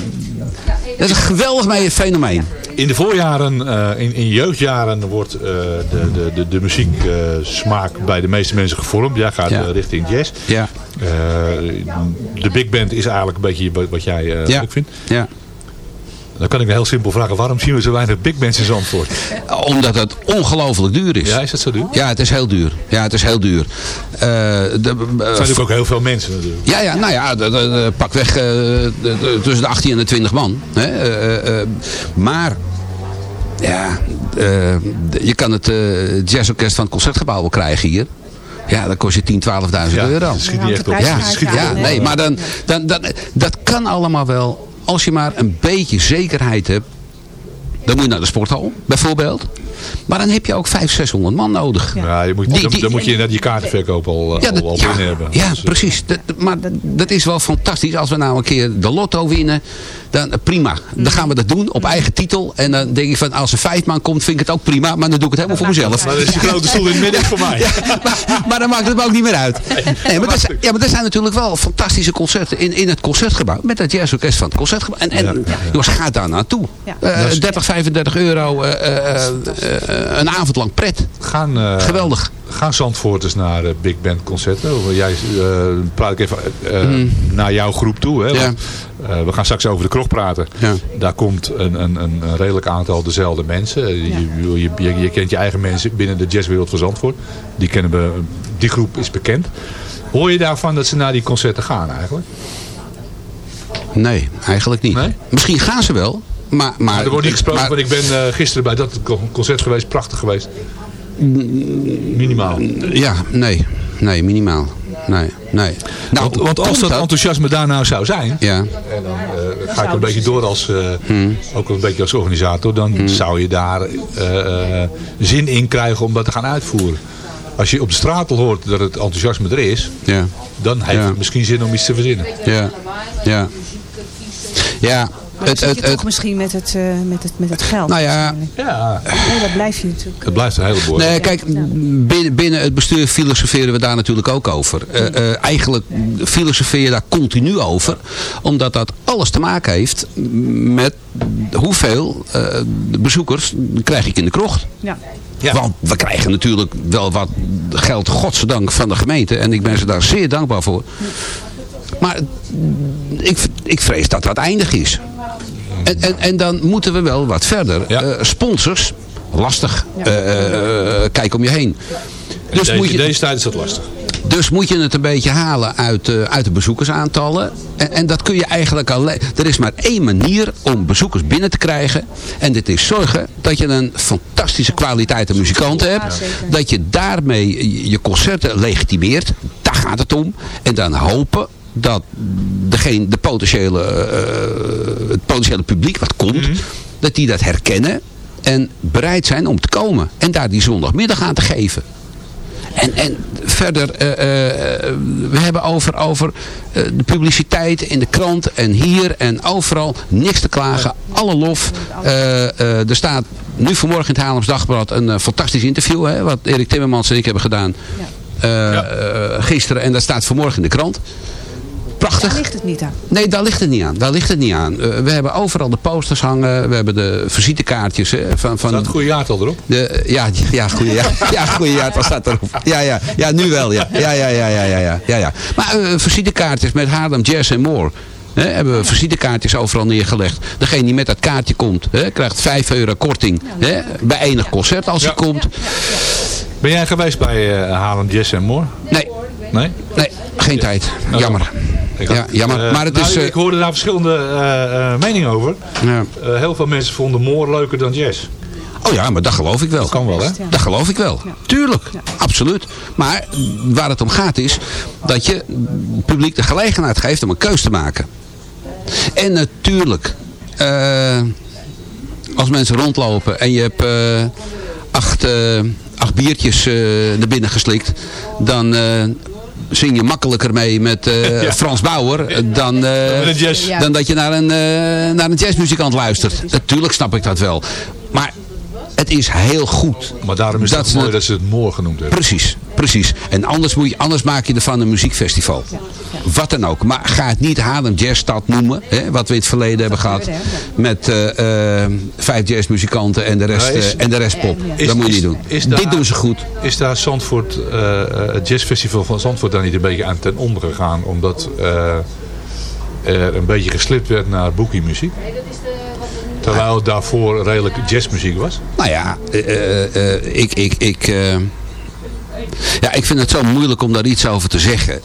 dat is een geweldig mee- fenomeen. In de voorjaren, eh, in, in jeugdjaren wordt eh, de, de, de, de muzieksmaak bij de meeste mensen gevormd. Jij gaat Ja. eh, richting jazz. Ja, Eh, de big band is eigenlijk een beetje wat- jij eh, Ja. leuk vindt. ja. Dan kan ik heel simpel vragen, waarom zien we zo weinig big bands in Zandvoort? Omdat het ongelooflijk duur is. Ja, is dat zo duur? Ja, het is heel duur. Ja, het is heel duur. Eh, de, zijn natuurlijk ook heel veel mensen natuurlijk. ja, ja, nou ja, de, de- de- pak weg eh, de- de- tussen de 18 en de 20 man. Hè? Eh, eh, eh, maar, ja, eh, je kan het eh jazzorkest van het Concertgebouw wel krijgen hier. Ja, dat kost je 10, 12.000 Ja, euro. dat schiet niet Ja, echt op. Ja, nee, maar dan, dan, dan, dat kan allemaal wel. Als je maar een beetje zekerheid hebt. Dan moet je naar de sporthal, bijvoorbeeld. Maar dan heb je ook 500, 600 man nodig. Ja, je moet, Die- dan, die- dan moet je net je kaartenverkoop al, eh, Ja, al, dat- al ja, binnen hebben. Ja, Dus, eh, precies. Dat, maar dat, dat is wel fantastisch. Als we nou een keer de lotto winnen, dan eh, prima. Dan gaan we dat doen op eigen titel. En dan denk ik van, als er vijf man komt, vind ik het ook prima. Maar dan doe ik het helemaal voor mezelf. Maar dan is die grote stoel in het midden voor mij. maar, maar dan maakt het me ook niet meer uit. Nee, maar, zijn, ja, maar er zijn natuurlijk wel fantastische concerten in, in het concertgebouw. Met het jazzorkest van het concertgebouw. En, en jongens, ga daar naartoe. Eh, 30, 35 euro een avond lang pret. Gaan, eh, Geweldig. Gaan Zandvoorters naar eh, big band concerten? Of Jij, eh, praat ik even eh, Mhm. naar jouw groep toe. Hè? Ja. Want, eh, we gaan straks over de kroeg praten. Daar komt een, een, een een redelijk aantal dezelfde mensen. Eh, Je, je, je, je kent je eigen mensen binnen de jazzwereld van Zandvoort. Die, kennen we, die groep is bekend. Hoor je daarvan dat ze naar die concerten gaan eigenlijk? Nee, eigenlijk niet. Misschien gaan ze wel. Maar, maar, Maar er wordt niet gesproken maar- van ik ben eh, gisteren bij dat concert geweest. Prachtig geweest. Minimaal. Ja, nee. Nee, minimaal. Nee, nee. Nou, want, want als dat enthousiasme daar nou zou zijn, Ja. en dan eh, ga ik een beetje door als, eh, Hmm. ook een beetje als organisator, dan zou je daar zin in krijgen om dat te gaan uitvoeren. Als je op de straat al hoort dat het enthousiasme er is, Ja. dan heeft Ja. het misschien zin om iets te verzinnen. Ja. Ja. Ja. Maar Het, dan zit het, je het, toch misschien met het, eh, met het, met het geld. Nou ja. Ja. Nee, dat blijf je natuurlijk. Het blijft een heleboel. Nee, kijk, binnen, binnen het bestuur filosoferen we daar natuurlijk ook over. Eh, eh, eigenlijk filosofeer je daar continu over. Omdat dat alles te maken heeft met hoeveel eh, bezoekers krijg ik in de krocht. Ja. Want we krijgen natuurlijk wel wat geld, godzijdank, van de gemeente. En ik ben ze daar zeer dankbaar voor. Maar ik, ik vrees dat dat eindig is. En, en, en dan moeten we wel wat verder. Eh, sponsors, lastig. Eh, eh, kijk om je heen. Dus deze, moet je, deze tijd is dat lastig. dus moet je het een beetje halen uit, eh, uit de bezoekersaantallen. En, en dat kun je eigenlijk alleen... Er is maar één manier om bezoekers binnen te krijgen. En dit is zorgen dat je een fantastische kwaliteit aan muzikanten hebt. Dat je daarmee je- je concerten legitimeert. Daar gaat het om. En dan hopen dat degene, de potentiële, eh, het potentiële publiek wat komt... dat die dat herkennen en bereid zijn om te komen. En daar die zondagmiddag aan te geven. En, en verder, eh, eh, we hebben over, over eh, de publiciteit in de krant en hier en overal. Niks te klagen, alle lof. Eh, eh, er staat nu vanmorgen in het Haarlems Dagblad een fantastisch interview. Hè, wat Erik Timmermans en ik hebben gedaan gisteren. En dat staat vanmorgen in de krant. Prachtig. Daar ligt het niet aan. Nee, daar ligt het niet aan. Daar ligt het niet aan. Eh, we hebben overal de posters hangen. We hebben de visitekaartjes. hè, van, van Staat het goede jaartal erop? de, ja, ja, goede jaar. [laughs] Ja, goede jaar, staat erop. Ja, ja, ja, nu wel, ja. Ja, ja, ja, ja, ja, ja, ja, ja. Maar eh visitekaartjes met Haarlem Jazz en More. Hè, hebben we visitekaartjes overal neergelegd. Degene die met dat kaartje komt, hè, krijgt 5 euro korting hè, bij enig concert als hij komt. Ben jij geweest bij eh Haarlem Jazz en More? Nee. Nee? Nee, geen tijd. Jammer. Ik Ja, jammer. eh, Maar het nou, is... eh, ik hoorde daar verschillende eh, eh, meningen over. ja. Eh, heel veel mensen vonden More leuker dan jazz. Oh ja, maar dat geloof ik wel. Dat kan wel, hè? Dat geloof ik wel. Tuurlijk, absoluut. Maar waar het om gaat is dat je het publiek de gelegenheid geeft om een keus te maken. En natuurlijk, eh, als mensen rondlopen en je hebt eh, acht, acht biertjes eh, naar binnen geslikt, dan eh, zing je makkelijker mee met eh, [laughs] Ja. Frans Bauer dan, eh, een jazz. dan dat je naar een, eh, naar een jazzmuzikant luistert. Natuurlijk snap ik dat wel. Maar het is heel goed. Maar daarom is Dat het mooi dat ze het More genoemd hebben. Precies, precies. En anders, moet je, anders maak je ervan een muziekfestival. Wat dan ook. Maar ga het niet Haarlem Jazzstad noemen. Hè, wat we in het verleden hebben gehad. Met eh, eh, vijf jazzmuzikanten en de rest, Ja, is- eh, en de rest pop. Is- dat moet je is- niet doen. is daar- Dit doen ze goed. Is daar Zandvoort, eh, eh, het jazzfestival van Zandvoort daar niet een beetje aan ten onder gegaan? Omdat eh, er een beetje geslipt werd naar boekiemuziek? Terwijl het daarvoor redelijk jazzmuziek was? Nou ja, eh, eh, eh, ik, ik, ik, eh, ja, ik vind het zo moeilijk om daar iets over te zeggen.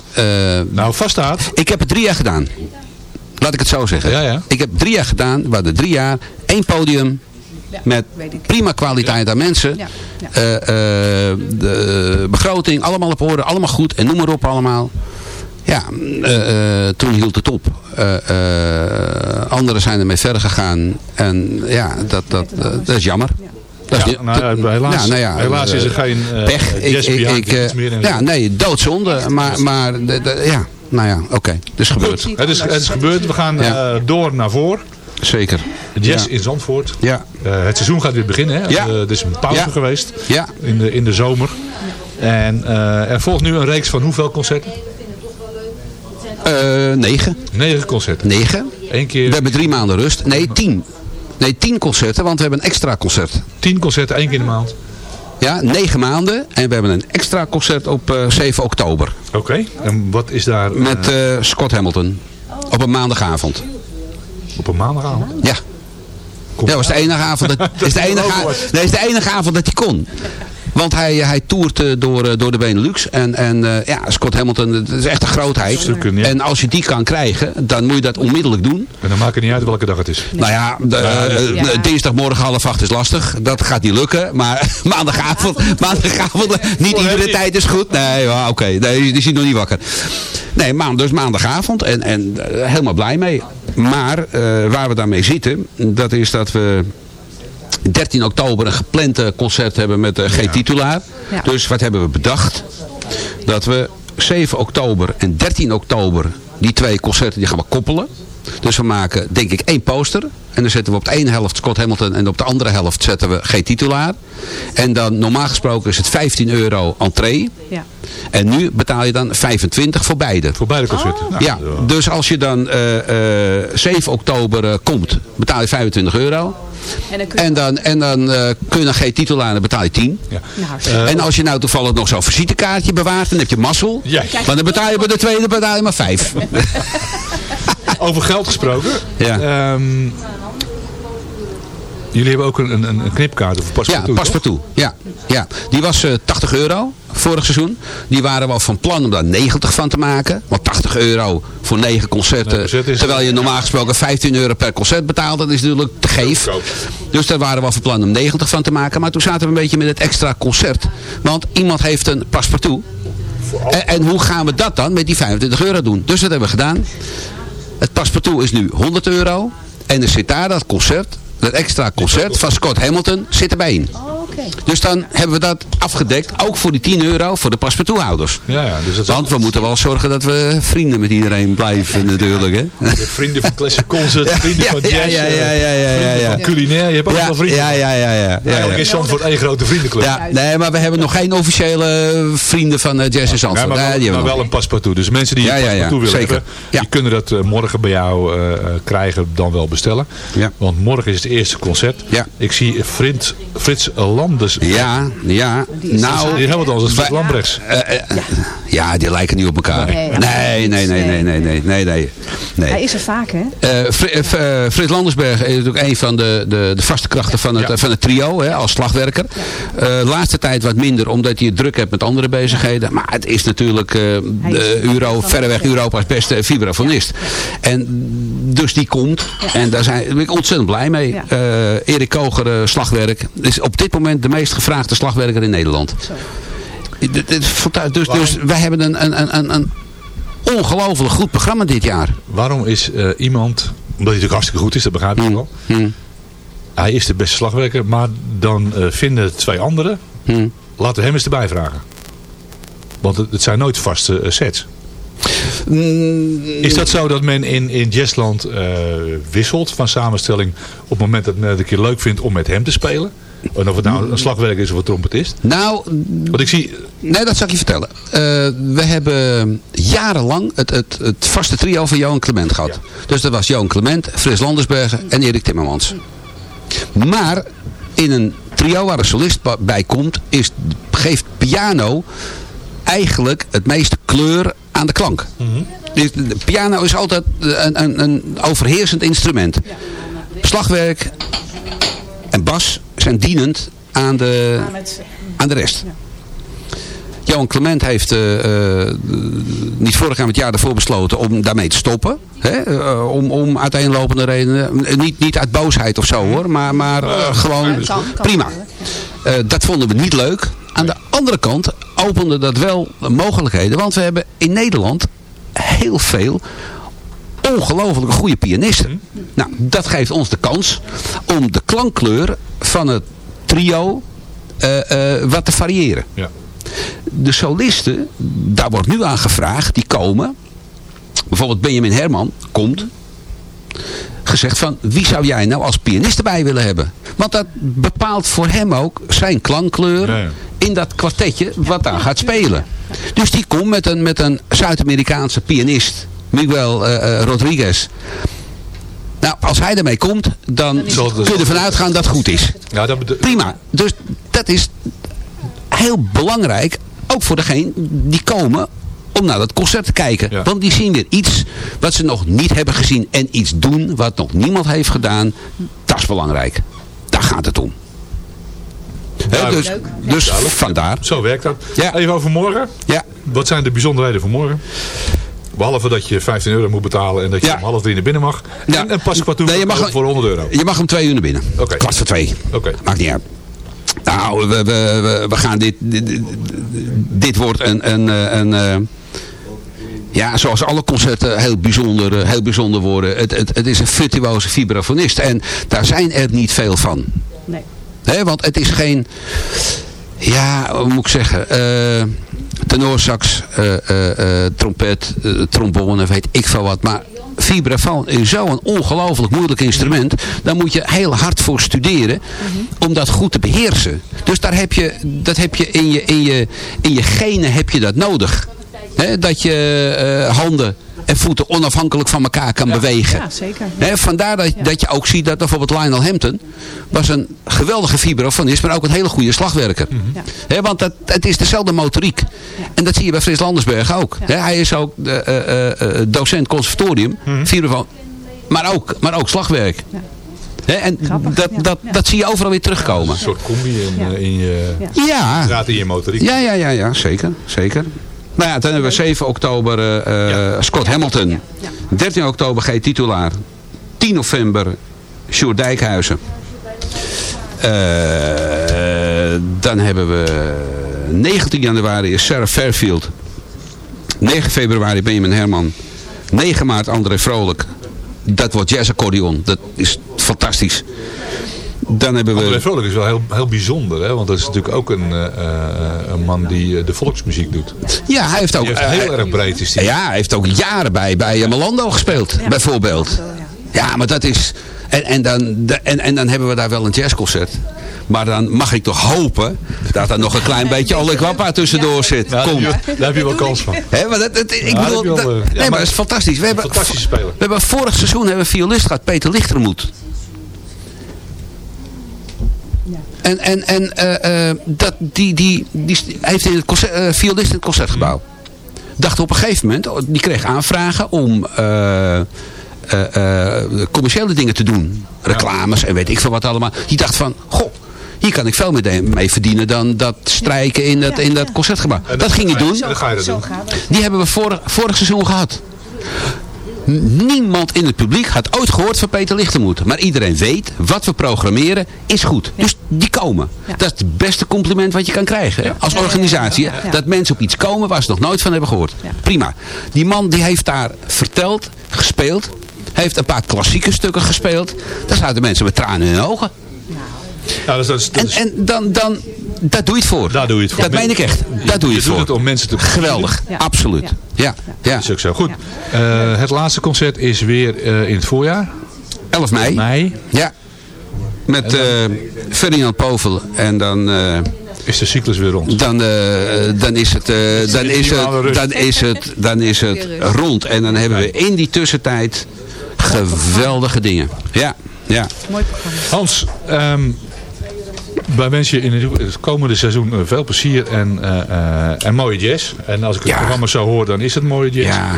nou, vaststaat. Ik heb het drie jaar gedaan. Laat ik het zo zeggen. Ja, ja. Ik heb drie jaar gedaan. We hadden drie jaar. één podium. Met prima kwaliteit aan mensen. Eh, eh, de begroting, allemaal op orde, allemaal goed. En noem maar op allemaal. Ja, eh, eh, toen hield het op. Eh, eh, anderen zijn ermee verder gegaan. En ja, dat, dat, dat is jammer. Dat is Ja, niet- nou, helaas- ja, nou ja, helaas is er geen, eh, pech. Ik, ik, meer ja, nee, doodzonde. Maar, maar ja, nou ja, oké. Het is gebeurd. Het is, het is gebeurd. We gaan Ja. eh, door naar voor. Zeker. Jazz Ja. in Zandvoort. Ja. Eh, het seizoen gaat weer beginnen. Hè? Ja. Eh, er is een pauze Ja. geweest Ja. in, de, in de zomer. En eh, er volgt nu een reeks van hoeveel concerten? Eh, negen. Negen concerten. Negen. Eén keer We hebben drie maanden rust. Nee, tien. Nee, tien concerten, want we hebben een extra concert. tien concerten, één keer in de maand. Ja, negen maanden. En we hebben een extra concert op eh, 7 oktober. Oké. En wat is daar eh, Met Scott Hamilton. Op een maandagavond. op een maandagavond? Ja. Ja, dat was de enige avond dat, [laughs] is de enige, nee, is de enige avond dat hij kon. Want hij, hij toert eh, door, eh, door de Benelux. En, en eh, ja, Scott Hamilton, dat is echt een grootheid. Stukken, ja. En als je die kan krijgen, dan moet je dat onmiddellijk doen. En dan maakt het niet uit welke dag het is. Nou ja, de, Ja. dinsdagmorgen half acht is lastig. Dat gaat niet lukken. Maar [laughs] maandagavond, maandagavond niet iedere tijd is goed. Nee, ja, oké. Nee, die is hij nog niet wakker. Nee, maand, dus maandagavond. En, en helemaal blij mee. Maar eh, waar we daarmee zitten, dat is dat we 13 oktober een gepland eh, concert hebben met de G-titulaar. Ja. Dus wat hebben we bedacht? Dat we 7 oktober en 13 oktober die twee concerten die gaan we koppelen. Dus we maken denk ik één poster. En dan zetten we op de ene helft Scott Hamilton en op de andere helft zetten we G-titulaar. En dan normaal gesproken is het 15 euro entree. Ja. En nu betaal je dan 25 voor beide. Voor beide concerten. Nou, Ja, dus als je dan eh, eh, 7 oktober eh, komt, betaal je 25 euro. En dan kun je... En dan, en dan eh, kun je nog geen titel aan, dan betaal je 10. Ja. Nou, hartstikke en als je nou toevallig nog zo'n visitekaartje bewaart, dan heb je mazzel. Ja. Maar dan betaal je bij de tweede betaal je maar 5. [laughs] Over geld gesproken. Ja. Ehm, jullie hebben ook een, een, een knipkaart of Ja, paspartout. Ja, ja. Die was eh 80 euro vorig seizoen. Die waren wel van plan om daar 90 van te maken. Want 80 euro voor 9 concerten. Nee, terwijl je normaal gesproken 15 euro per concert betaalt. Dat is natuurlijk te geef. Dus daar waren we van plan om 90 van te maken. Maar toen zaten we een beetje met het extra concert. Want iemand heeft een paspartout. En, en hoe gaan we dat dan met die 25 euro doen? Dus dat hebben we gedaan. Het paspartout is nu 100 euro. En er zit daar dat concert, dat extra concert van Scott Hamilton, zit erbij in. Dus dan hebben we dat afgedekt, ook voor die 10 euro voor de paspartouthouders. Ja, ja. Dus dat Want we moeten wel zorgen dat we vrienden met iedereen blijven natuurlijk. Hè? Vrienden van Classic Concert, vrienden van ja, jazz, ja, eh, ja, ja, ja, van culinair. Je hebt ook wel vrienden. ja, ja, ja, ja, ja, is Zandvoort één grote vriendenclub. Ja, nee, maar we hebben nog geen officiële vrienden van eh, Jazz Ja, Zandvoort. maar Nee, wel, die hebben maar we wel een paspartout. Dus mensen die Ja, een ja, ja, paspartout willen zeker. hebben, Ja. die kunnen dat eh, morgen bij jou eh, eh, krijgen, dan wel bestellen. Ja. Want morgen is het eerste concert. Ja. Ik zie Frits, Frits Landers. Ja, ja. Nou, Die hebben het al als wij- Lambrechts. eh, eh, ja, die lijken niet op elkaar. Nee, Nee, nee, nee, nee, nee, nee, nee, nee. nee. Hij is er vaak, hè? Eh, Fr- eh, eh, Frits Landersberg is natuurlijk een van de, de, de vaste krachten van het, Ja. van het trio hè, als slagwerker. Eh laatste tijd wat minder omdat hij het druk heeft met andere bezigheden. Maar het is natuurlijk eh, de Euro, verreweg Europa's beste vibrafonist. En dus die komt. En daar zijn, daar ben ik ontzettend blij mee. Ja. Eh, Erik Koger, eh, slagwerk. Is op dit moment de meest gevraagde slagwerker in Nederland. Dus, dus wij hebben een, een, een, een, een ongelooflijk goed programma dit jaar. Waarom is eh, iemand, omdat hij natuurlijk hartstikke goed is, dat begrijp ik wel. Hmm. Hij is de beste slagwerker, maar dan eh, vinden twee anderen, Hmm. laten we hem eens erbij vragen. Want het, het zijn nooit vaste eh, sets. Is dat zo dat men in, in Jazzland eh, wisselt van samenstelling op het moment dat men het een keer leuk vindt om met hem te spelen? En of het nou een slagwerker is of een trompetist? Nou, Want ik zie, nee, dat zal ik je vertellen. Eh, we hebben jarenlang het, het, het vaste trio van Johan Clement gehad. Dus dat was Johan Clement, Frits Landersbergen en Erik Timmermans. Maar in een trio waar een solist bij komt, is, geeft piano eigenlijk het meeste kleur aan de klank. Dus de piano is altijd een, een, een overheersend instrument. Slagwerk en bas zijn dienend aan de, aan de rest. Johan Clement heeft eh, eh, niet vorig jaar, maar het jaar daarvoor besloten om daarmee te stoppen. Hè? Eh, om, om uiteenlopende redenen. Niet, niet uit boosheid of zo hoor, maar, maar gewoon kan, kan prima. dat vonden we niet leuk. Aan de andere kant opende dat wel mogelijkheden. Want we hebben in Nederland heel veel ongelooflijk goede pianisten. Nou, dat geeft ons de kans om de klankkleur van het trio eh, eh, wat te variëren. Ja. De solisten, daar wordt nu aan gevraagd, die komen. Bijvoorbeeld Benjamin Herman komt. Gezegd van, wie zou jij nou als pianist erbij willen hebben? Want dat bepaalt voor hem ook zijn klankkleur Ja, ja. in dat kwartetje wat daar gaat spelen. Dus die komt met een, met een Zuid-Amerikaanse pianist, Miguel eh, eh, Rodriguez. Nou, als hij ermee komt, dan kun je ervan uitgaan dat het goed is. Ja, dat Prima. Dus dat is heel belangrijk, ook voor degene die komen om naar dat concert te kijken. Want die zien weer iets wat ze nog niet hebben gezien en iets doen wat nog niemand heeft gedaan. Dat is belangrijk. Daar gaat het om. Hè, dus dus vandaar. Zo werkt dat. Even over morgen. Ja. Wat zijn de bijzonderheden voor morgen? Behalve dat je 15 euro moet betalen en dat je om half drie naar binnen mag. En een paskwart Nee, je mag- voor 100 euro. Je mag om twee uur naar binnen. Kwart voor twee. Oké. Maakt niet uit. Nou, we, we, we, we gaan dit, dit, wordt een, een, eh, een, eh, ja, zoals alle concerten heel bijzonder, eh, heel bijzonder worden. Het, het, het is een virtuoze vibrafonist en daar zijn er niet veel van. Nee. Hè, want het is geen, ja, hoe moet ik zeggen, tenorsax, eh, trompet, trombone, weet ik veel wat. Maar vibrafoon is zo'n ongelooflijk moeilijk instrument. Daar moet je heel hard voor studeren om dat goed te beheersen. Dus daar heb je, dat heb je in je, in je, in je genen heb je dat nodig. Dat je handen en voeten onafhankelijk van elkaar kan bewegen. Ja, zeker. Hè, vandaar dat, dat je ook ziet dat bijvoorbeeld Lionel Hampton was een geweldige vibrafonist, maar ook een hele goede slagwerker. Hè, want dat, het is dezelfde motoriek. En dat zie je bij Frits Landersberg ook. Hè, hij is ook eh, eh, eh, eh, docent conservatorium, vibrafoon, maar ook, maar ook slagwerk. Hè, en dat, dat, dat zie je overal weer terugkomen. Een soort combi in, in je... Ja. Gaat in je motoriek. Ja, ja, ja, ja zeker. zeker. Nou ja, dan hebben we 7 oktober eh, eh, Scott Hamilton. 13 oktober G. Titulaar. 10 november Sjoerd Dijkhuizen. Eh, dan hebben we 19 januari is Sarah Fairfield. 9 februari Benjamin Herman. 9 maart André Vrolijk. Dat wordt jazzaccordeon. Dat is fantastisch. Dan hebben we... André Vrolijk is wel heel, heel bijzonder, hè? want dat is natuurlijk ook een, eh, eh, een man die eh, de volksmuziek doet. Ja, hij heeft ook... Heeft heel erg breed is die. Ja, hij heeft ook jaren bij, bij Melando gespeeld, bijvoorbeeld. Ja, maar dat is... En, en, dan, de- en, en dan hebben we daar wel een jazzconcert. Maar dan mag ik toch hopen dat er nog een klein beetje Oleg Wappa tussendoor zit. Ja, Kom. daar heb je- daar heb je wel kans van. Hè, maar dat, dat- ik Ja, bedoel, dat- nee, maar maar- dat is fantastisch. We hebben, Fantastische speler. we hebben vorig seizoen hebben we een violist gehad, Peter Lichtermoet. En, en, en eh, eh, dat, die, die, die heeft in het concert, eh, violist in het concertgebouw. Dacht op een gegeven moment, oh, die kreeg aanvragen om eh, eh, eh, commerciële dingen te doen. Reclames en weet ik veel wat allemaal. Die dacht van, goh, hier kan ik veel meer mee verdienen dan dat strijken in dat, in dat concertgebouw. Dat ging hij doen. Die hebben we vorig, vorig seizoen gehad. Niemand in het publiek had ooit gehoord van Peter Lichtermoet. Maar iedereen weet, wat we programmeren is goed. Dus die komen. Dat is het beste compliment wat je kan krijgen. Als organisatie. Dat mensen op iets komen waar ze nog nooit van hebben gehoord. Prima. Die man die heeft daar verteld, gespeeld. Heeft een paar klassieke stukken gespeeld. Daar zaten mensen met tranen in hun ogen. Ja, dus dat is, dat En, is- en dan, dan, daar doe je het voor. daar doe je het voor. Dat meen ik echt. Daar doe je het doet voor. het om mensen te Geweldig. Ja. Absoluut. Ja. Ja. Dat is ook zo. Goed. Eh, het laatste concert is weer eh, in het voorjaar. 11 mei. Mei. Ja. Met eh, Ferdinand Povel. En dan, eh, Is de cyclus weer rond. dan, eh, dan is het, eh, dan is het, dan is het, dan is het rond. En dan hebben we in die tussentijd geweldige dingen. Ja. Ja. Mooi programma. Hans, ehm, wij wensen je in het- het komende seizoen eh, veel plezier en, eh, eh, en mooie jazz. En als ik het Ja. programma zo hoor, dan is het mooie jazz. Ja.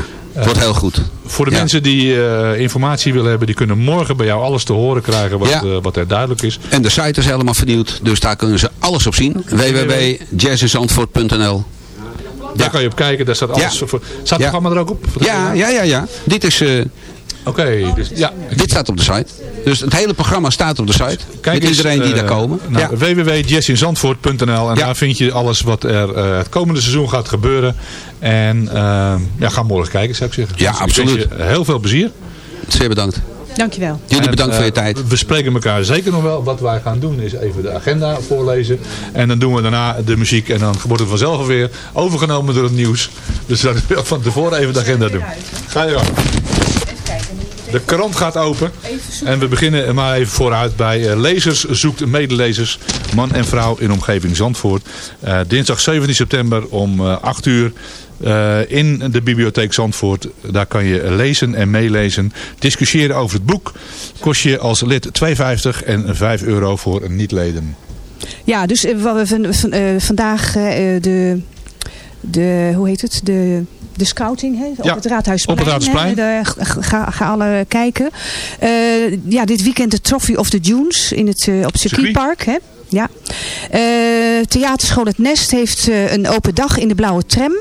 Wordt heel goed. Voor de Ja. mensen die informatie willen hebben, die kunnen morgen bij jou alles te horen krijgen wat, Ja. wat er duidelijk is. En de site is helemaal vernieuwd. Dus daar kunnen ze alles op zien. www.jazzisantwoord.nl Daar kan je op kijken, daar staat alles voor. Staat het programma er ook op? Ja, ja, ja, ja. Dit is... Oké, dus ja. Dit staat op de site. Dus het hele programma staat op de site. Kijk met eens, iedereen die eh, daar komen. Nou, ja. www.jessinzandvoort.nl en daar vind je alles wat er eh, het komende seizoen gaat gebeuren. En eh, ja, ga morgen kijken zou ik zeggen. Ja, Dus absoluut. je heel veel plezier. Zeer bedankt. Dankjewel. Jullie bedankt voor je tijd. We spreken elkaar zeker nog wel. Wat wij gaan doen is even de agenda voorlezen. En dan doen we daarna de muziek. En dan wordt het vanzelf weer overgenomen door het nieuws. Dus dat is wel van tevoren even de agenda doen. Ga je gang. De krant gaat open. En we beginnen maar even vooruit bij eh, Lezers zoekt medelezers. Man en vrouw in omgeving Zandvoort. Eh, dinsdag 17 september om eh, 8 uur. eh, in de bibliotheek Zandvoort. Daar kan je lezen en meelezen. Discussiëren over het boek. Kost je als lid 2,50 en 5 euro voor niet-leden. Ja, dus wat we van, van, vandaag de, de, hoe heet het, de, de scouting hè, op Ja, het Raadhuisplein. op het Raadhuisplein. hè, daar ga, ga, alle kijken. Eh, ja, dit weekend de Trophy of the Dunes in het, eh, op het circuitpark. Hè. Ja. Eh, Theaterschool Het Nest heeft eh, een open dag in de blauwe tram.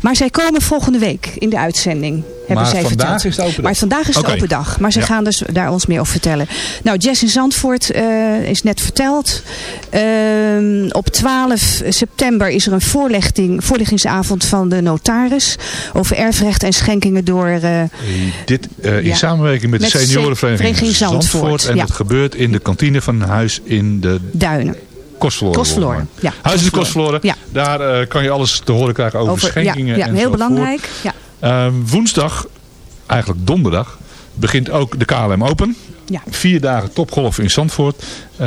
Maar zij komen volgende week in de uitzending. Hebben Maar zij vandaag verteld. is het open dag? Maar vandaag is het open dag. Maar ze Ja. gaan dus daar ons meer over vertellen. Nou, Jess in Zandvoort eh, is net verteld. Ehm, op 12 september is er een voorlichting, voorlichtingsavond van de notaris. Over erfrecht en schenkingen door... eh, Dit eh, in Ja. samenwerking met de Met de seniorenvereniging Vereniging Zandvoort. Zandvoort, En ja. het gebeurt in de kantine van een huis in de Duinen. Kostverloren. Kostverloren, ja. Huis in de Kostverloren. Kostverloren. Daar eh, kan je alles te horen krijgen over, Over- ja, schenkingen. ja, en heel zo belangrijk, voort. ja. Eh, woensdag, eigenlijk donderdag, begint ook de KLM Open. Ja. Vier dagen topgolf in Zandvoort. Eh,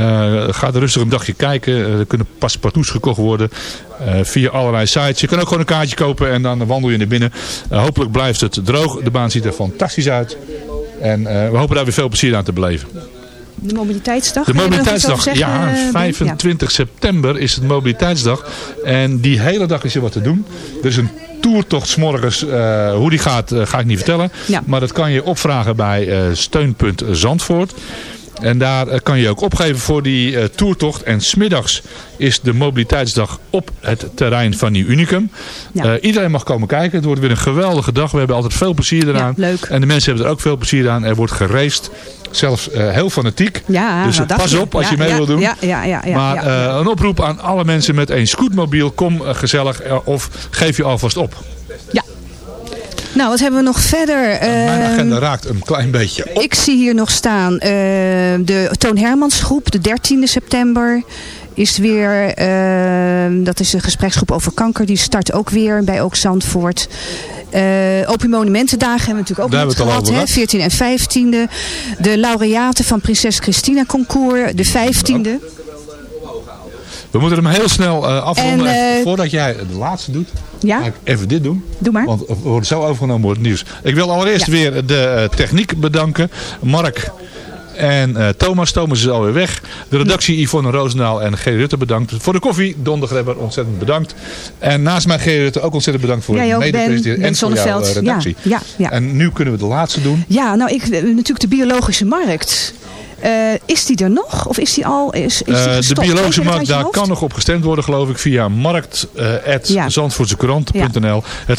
ga er rustig een dagje kijken. Eh, er kunnen paspartouts gekocht worden eh, via allerlei sites. Je kan ook gewoon een kaartje kopen en dan wandel je naar binnen. Hopelijk blijft het droog. De baan ziet er fantastisch uit. En we hopen daar weer veel plezier aan te beleven. De mobiliteitsdag. De mobiliteitsdag, ja, eh, Ben? 25 september is het mobiliteitsdag. En die hele dag is er wat te doen. Er is een toertocht 's morgens. eh, hoe die gaat, eh, ga ik niet vertellen. Maar dat kan je opvragen bij eh, steunpunt Zandvoort. En daar kan je ook opgeven voor die toertocht. En smiddags is de mobiliteitsdag op het terrein van Nieuw Unicum. Iedereen mag komen kijken. Het wordt weer een geweldige dag. We hebben altijd veel plezier eraan. leuk. En de mensen hebben er ook veel plezier aan. Er wordt geraced. Zelfs eh, heel fanatiek. Ja, dus nou, dacht pas op als Ja, je mee ja, wil doen. Ja, ja, ja, ja, maar ja, eh, een oproep aan alle mensen met een scootmobiel. Kom eh, gezellig eh, of geef je alvast op. Nou, wat hebben we nog verder? Mijn Ehm, agenda raakt een klein beetje op. Ik zie hier nog staan eh, de Toon Hermans groep, de 13e september. Is weer, eh, dat is een gespreksgroep over kanker. Die start ook weer bij Ook Zandvoort. Eh Open Monumentendagen hebben we natuurlijk ook Daar net gehad. hè? 14 en 15e. De laureaten van Prinses Christina Concours. De 15e. We moeten hem heel snel eh, afronden. En, En eh, voordat jij de laatste doet, Ja? ga ik even dit doen. Doe maar. Want we worden zo overgenomen door het nieuws. Ik wil allereerst Ja. weer de techniek bedanken. Mark en eh, Thomas. Thomas is alweer weg. De redactie Yvonne Roosendaal en G. Rutte bedankt. Voor de koffie, Don de Grebber, ontzettend bedankt. En naast mij G. Rutte ook ontzettend bedankt voor mede-presenteren Ben en voor jouw eh, redactie. Ja, ja, ja. En nu kunnen we de laatste doen. Ja, nou ik, eh, natuurlijk de biologische markt. Is die er nog? Of is die al is, is die de biologische markt, daar hoofd? kan nog op gestemd worden geloof ik via Ja. markt.zandvoortsecourant.nl. Het zou